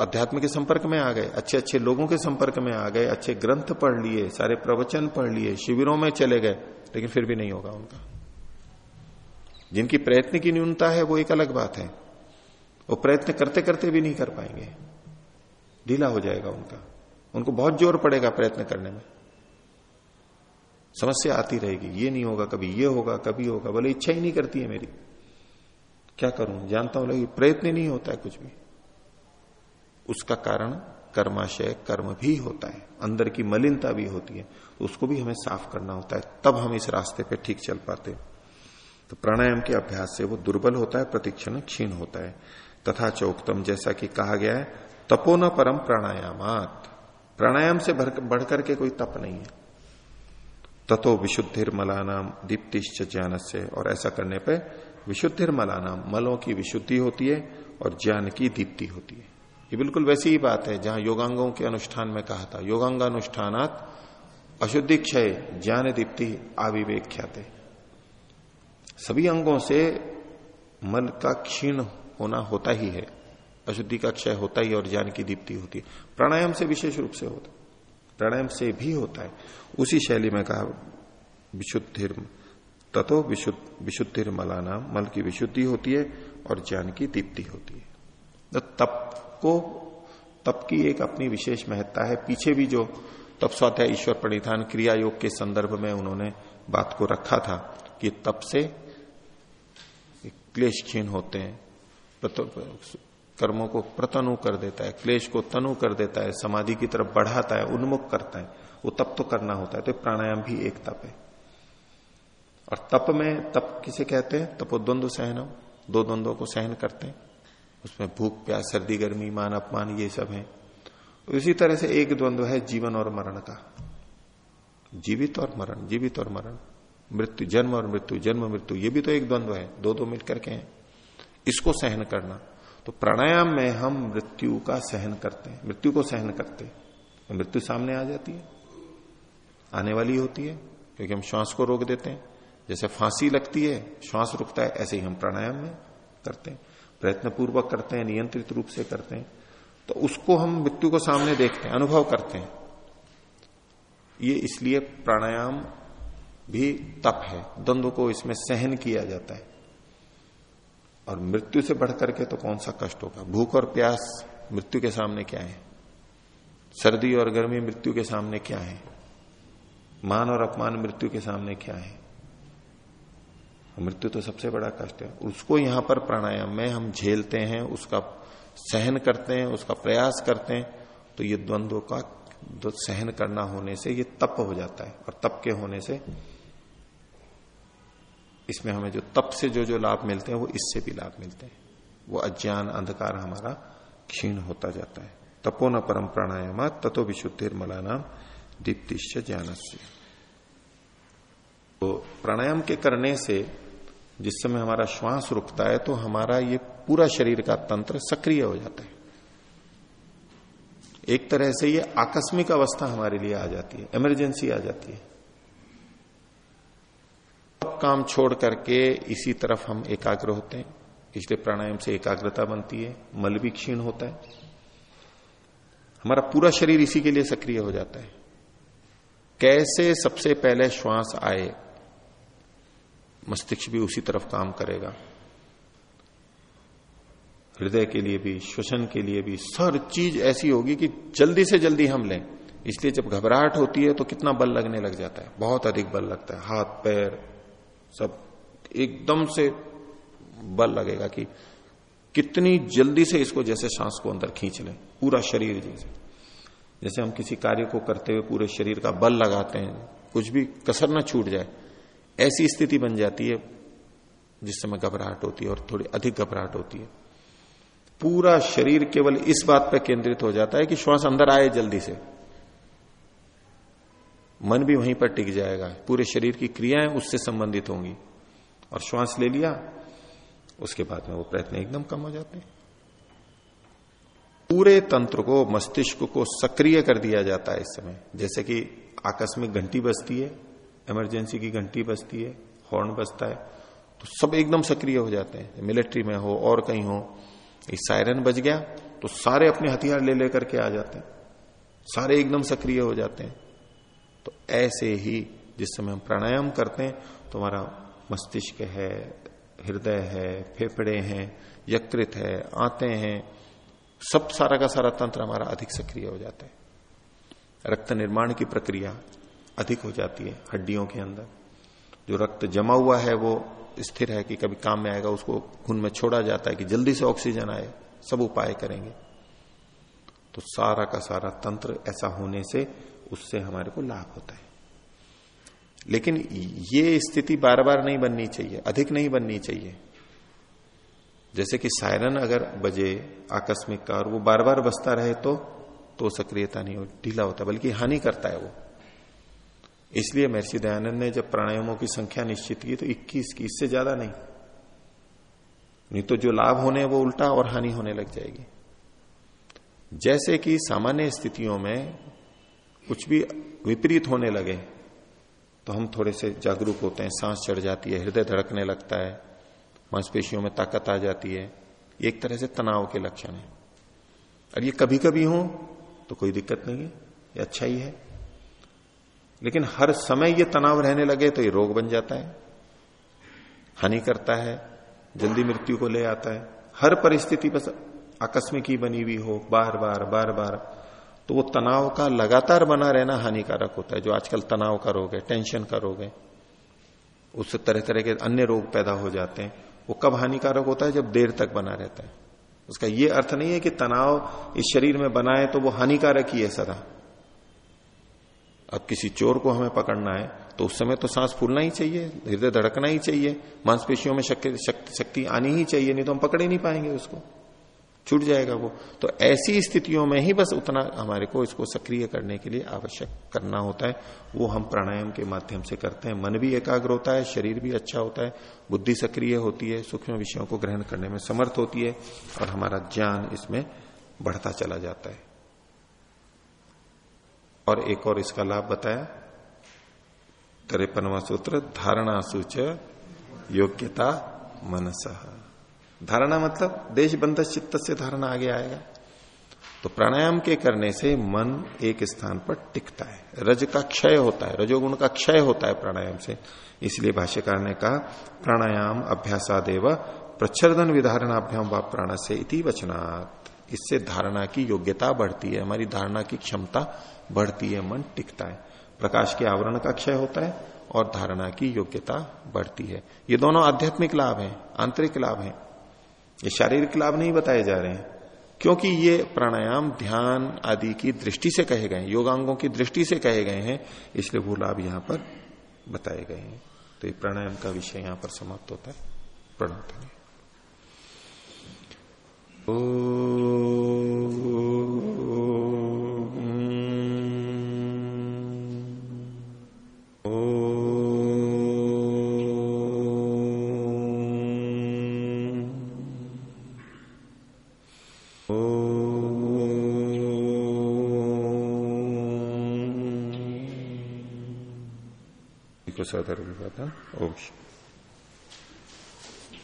अध्यात्म के संपर्क में आ गए अच्छे अच्छे लोगों के संपर्क में आ गए, अच्छे ग्रंथ पढ़ लिए, सारे प्रवचन पढ़ लिए, शिविरों में चले गए, लेकिन फिर भी नहीं होगा उनका। जिनकी प्रयत्न की न्यूनता है, वो एक अलग बात है। वो प्रयत्न करते करते भी नहीं कर पाएँगे। ढीला हो जाएगा उनका। उनको बहुत ज़ोर पड़ेगा प्रयत्न करने में। समस्या आती रहेगी, ये नहीं होगा, कभी ये होगा, कभी होगा बोले इच्छा ही नहीं करती है मेरी। क्या करूँ? जानता हूँ, लेकिन प्रयत्न नहीं होता है कुछ भी। उसका कारण कर्माशय, कर्म भी होता है, अंदर की मलिनता भी होती है, उसको भी हमें साफ़ करना होता है, तब हम इस रास्ते पे ठीक चल पाते तो प्राणायाम के अभ्यास से वो दुर्बल होता है, प्रतिक्षण क्षीण होता है। तथा चौकतम जैसा कि कहा गया है, तपोन परम प्राणायामात। प्राणायाम से बढ़ करके कोई तप नहीं है। ततो विशुद्धिर मलानाम दीप्तिश्च ज्ञान से और ऐसा करने पर विशुद्धिर मलानाम मलों की विशुद्धि होती है और ज्ञान की दीप्ति होती है। ये बिल्कुल वैसी ही बात है, जहाँ योगांगों के अनुष्ठान में कहा था, योगांगानुष्ठानात अशुद्धि क्षय ज्ञान दीप्ति आविवेक ख्याते सभी अंगों से मन का क्षीण होना होता ही है। अशुद्धि का क्षय होता ही और ज्ञान की दीप्ति होती है। प्राणायाम से विशेष रूप से होता है। प्राणायाम से भी होता है। उसी शैली में कहा विशुद्धिर ततो विशुद्ध विशुद्धिर मलाना मल की विशुद्धि होती है और ज्ञान की दीप्ति होती है। तो तप को, तप की एक अपनी विशेष महत्ता है। पीछे भी जो तप स्वाध्याय ईश्वर परिधान क्रिया योग के संदर्भ में उन्होंने बात को रखा था कि तप से क्लेश क्षीण होते हैं। कर्मों को प्रतनु कर देता है, क्लेश को तनु कर देता है, समाधि की तरफ़ बढ़ाता है, उन्मुख करता है, वो तप तो करना होता है तो प्राणायाम भी एक तप है। और तप में, तप किसे कहते हैं? तपोद्वंद सहन दो द्वंद्वों को सहन करते हैं। उसमें भूख, प्यास, सर्दी, गर्मी, मान, अपमान, ये सब है। इसी तरह से एक द्वंद्व है जीवन और मरण का। जीवित और मरण, जीवित और मरण। मृत्यु, जन्म और मृत्यु, जन्म, मृत्यु, ये भी तो एक द्वंद्व है दो दो मिलकर के हैं। इसको सहन करना। तो प्राणायाम में हम मृत्यु का सहन करते हैं, मृत्यु को सहन करते हैं। तो मृत्यु सामने आ जाती है, आने वाली होती है, क्योंकि हम श्वास को रोक देते हैं। जैसे फांसी लगती है, श्वास रुकता है, ऐसे ही हम प्राणायाम में करते हैं। प्रयत्न पूर्वक करते हैं, नियंत्रित रूप से करते हैं। तो उसको हम मृत्यु को सामने देखते हैं, अनुभव करते हैं। ये इसलिए प्राणायाम भी तप है, द्वंद्व को इसमें सहन किया जाता है। और मृत्यु से बढ़कर के तो कौन सा कष्ट होगा? भूख और प्यास मृत्यु के सामने क्या है? सर्दी और गर्मी मृत्यु के सामने क्या है? मान और अपमान मृत्यु के सामने क्या है? मृत्यु तो सबसे बड़ा कष्ट है। उसको यहाँ पर प्राणायाम में हम झेलते हैं, उसका सहन करते हैं, उसका प्रयास करते हैं तो ये द्वंद्व का सहन करना होने से ये तप हो जाता है। और तप के होने से इसमें हमें जो तप से जो जो लाभ मिलते हैं, वो इससे भी लाभ मिलते हैं। वो अज्ञान, अंधकार हमारा क्षीण होता जाता है। तपो न परम प्राणायाम ततो विशुद्धिर मलानाम दीप्तिश्च ज्ञान तो प्राणायाम के करने से जिस समय हमारा श्वास रुकता है तो हमारा ये पूरा शरीर का तंत्र सक्रिय हो जाता है। एक तरह से ये आकस्मिक अवस्था हमारे लिए आ जाती है इमरजेंसी आ जाती है। काम छोड़ करके इसी तरफ़ हम एकाग्र होते हैं। इसलिए प्राणायाम से एकाग्रता बनती है, मल भी क्षीण होता है। हमारा पूरा शरीर इसी के लिए सक्रिय हो जाता है। कैसे सबसे पहले श्वास आए, मस्तिष्क भी उसी तरफ़ काम करेगा। हृदय के लिए भी, श्वसन के लिए भी सर चीज़ ऐसी होगी कि जल्दी से जल्दी हम लें। इसलिए जब घबराहट होती है तो कितना बल लगने लग जाता है। बहुत अधिक बल लगता है। हाथ, पैर सब एकदम से बल लगेगा कि कितनी जल्दी से इसको जैसे सांस को अंदर खींच लें, पूरा शरीर जैसे। जैसे हम किसी कार्य को करते हुए पूरे शरीर का बल लगाते हैं, कुछ भी कसर ना छूट जाए, ऐसी स्थिति बन जाती है जिस समय घबराहट होती है और थोड़ी अधिक घबराहट होती है। पूरा शरीर केवल इस बात पर केंद्रित हो जाता है कि श्वास अंदर आए जल्दी से। मन भी वहीं पर टिक जाएगा। पूरे शरीर की क्रियाएँ उससे संबंधित होंगी। और श्वास ले लिया, उसके बाद में वो प्रयत्न एकदम कम हो जाते हैं। पूरे तंत्र को, मस्तिष्क को सक्रिय कर दिया जाता है इस समय। जैसे कि आकस्मिक घंटी बजती है इमरजेंसी की घंटी बजती है हॉर्न बजता है तो सब एकदम सक्रिय हो जाते हैं। मिलिट्री में हो, और कहीं हो सायरन बज गया तो सारे अपने हथियार ले लेकर के आ जाते हैं। सारे एकदम सक्रिय हो जाते हैं। तो ऐसे ही जिस समय हम प्राणायाम करते हैं तो हमारा मस्तिष्क है, हृदय है, फेफड़े हैं, यकृत है, आते हैं, सब सारा का सारा तंत्र हमारा अधिक सक्रिय हो जाता है। रक्त निर्माण की प्रक्रिया अधिक हो जाती है हड्डियों के अंदर। जो रक्त जमा हुआ है, वो स्थिर है कि कभी काम में आएगा, उसको खून में छोड़ा जाता है कि जल्दी से ऑक्सीजन आए, सब उपाय करेंगे। तो सारा का सारा तंत्र ऐसा होने से उससे हमारे को लाभ होता है। लेकिन ये स्थिति बार बार नहीं बननी चाहिए, अधिक नहीं बननी चाहिए। जैसे कि सायरन अगर बजे आकस्मिक का और वो बार बार बसता रहे तो तो सक्रियता नहीं हो, ढीला होता, बल्कि हानि करता है वो। इसलिए महर्षि दयानंद ने जब प्राणायामों की संख्या निश्चित की तो 21 की, इससे ज़्यादा नहीं। नहीं तो जो लाभ होने वो उल्टा और हानि होने लग जाएगी। जैसे कि सामान्य स्थितियों में कुछ भी विपरीत होने लगे तो हम थोड़े से जागरूक होते हैं, सांस चढ़ जाती है, हृदय धड़कने लगता है, मांसपेशियों में ताकत आ जाती है। एक तरह से तनाव के लक्षण है। और ये कभी कभी हो तो कोई दिक्कत नहीं है, ये अच्छा ही है। लेकिन हर समय ये तनाव रहने लगे तो ये रोग बन जाता है, हानि करता है, जल्दी मृत्यु को ले आता है। हर परिस्थिति बस आकस्मिक ही बनी हुई हो बार बार बार बार तो वो तनाव का लगातार बना रहना हानिकारक होता है, जो आजकल तनाव का रोग है टेंशन का रोग है उससे तरह तरह के अन्य रोग पैदा हो जाते हैं। वो कब हानिकारक होता है? जब देर तक बना रहता है। उसका ये अर्थ नहीं है कि तनाव इस शरीर में बना है तो वो हानिकारक ही है सदा। अब किसी चोर को हमें पकड़ना है तो उस समय तो सांस फूलना ही चाहिए, हृदय धड़कना ही चाहिए, मांसपेशियों में शक्ति शक्ति आनी ही चाहिए, नहीं तो हम पकड़ ही नहीं पाएँगे उसको। छूट जाएगा वो। तो ऐसी स्थितियों में ही बस उतना हमारे को इसको सक्रिय करने के लिए आवश्यक करना होता है। वो हम प्राणायाम के माध्यम से करते हैं। मन भी एकाग्र होता है, शरीर भी अच्छा होता है, बुद्धि सक्रिय होती है, सूक्ष्म विषयों को ग्रहण करने में समर्थ होती है और हमारा ज्ञान इसमें बढ़ता चला जाता है। और एक और इसका लाभ बताया। तिरपनवा सूत्र, धारणा सूच योग्यता मनस। धारणा मतलब देश बंध चित्त से धारणा आगे आएगा। तो प्राणायाम के करने से मन एक स्थान पर टिकता है। रज का क्षय होता है, रजोगुण का क्षय होता है प्राणायाम से। इसलिए भाष्यकार ने कहा, प्राणायाम अभ्यासादेव प्रच्छर्दन विधारणाभ्याम व प्राण से इति वचनात्। इससे धारणा की योग्यता बढ़ती है, हमारी धारणा की क्षमता बढ़ती है, मन टिकता है। प्रकाश के आवरण का क्षय होता है और धारणा की योग्यता बढ़ती है। ये दोनों आध्यात्मिक लाभ हैं, आंतरिक लाभ हैं। ये शारीरिक लाभ नहीं बताए जा रहे हैं। क्योंकि ये प्राणायाम, ध्यान आदि की दृष्टि से कहे गए योगांगों की दृष्टि से कहे गए हैं, इसलिए वो लाभ यहाँ पर बताए गए हैं। तो ये प्राणायाम का विषय यहाँ पर समाप्त होता है। प्रणव था ओम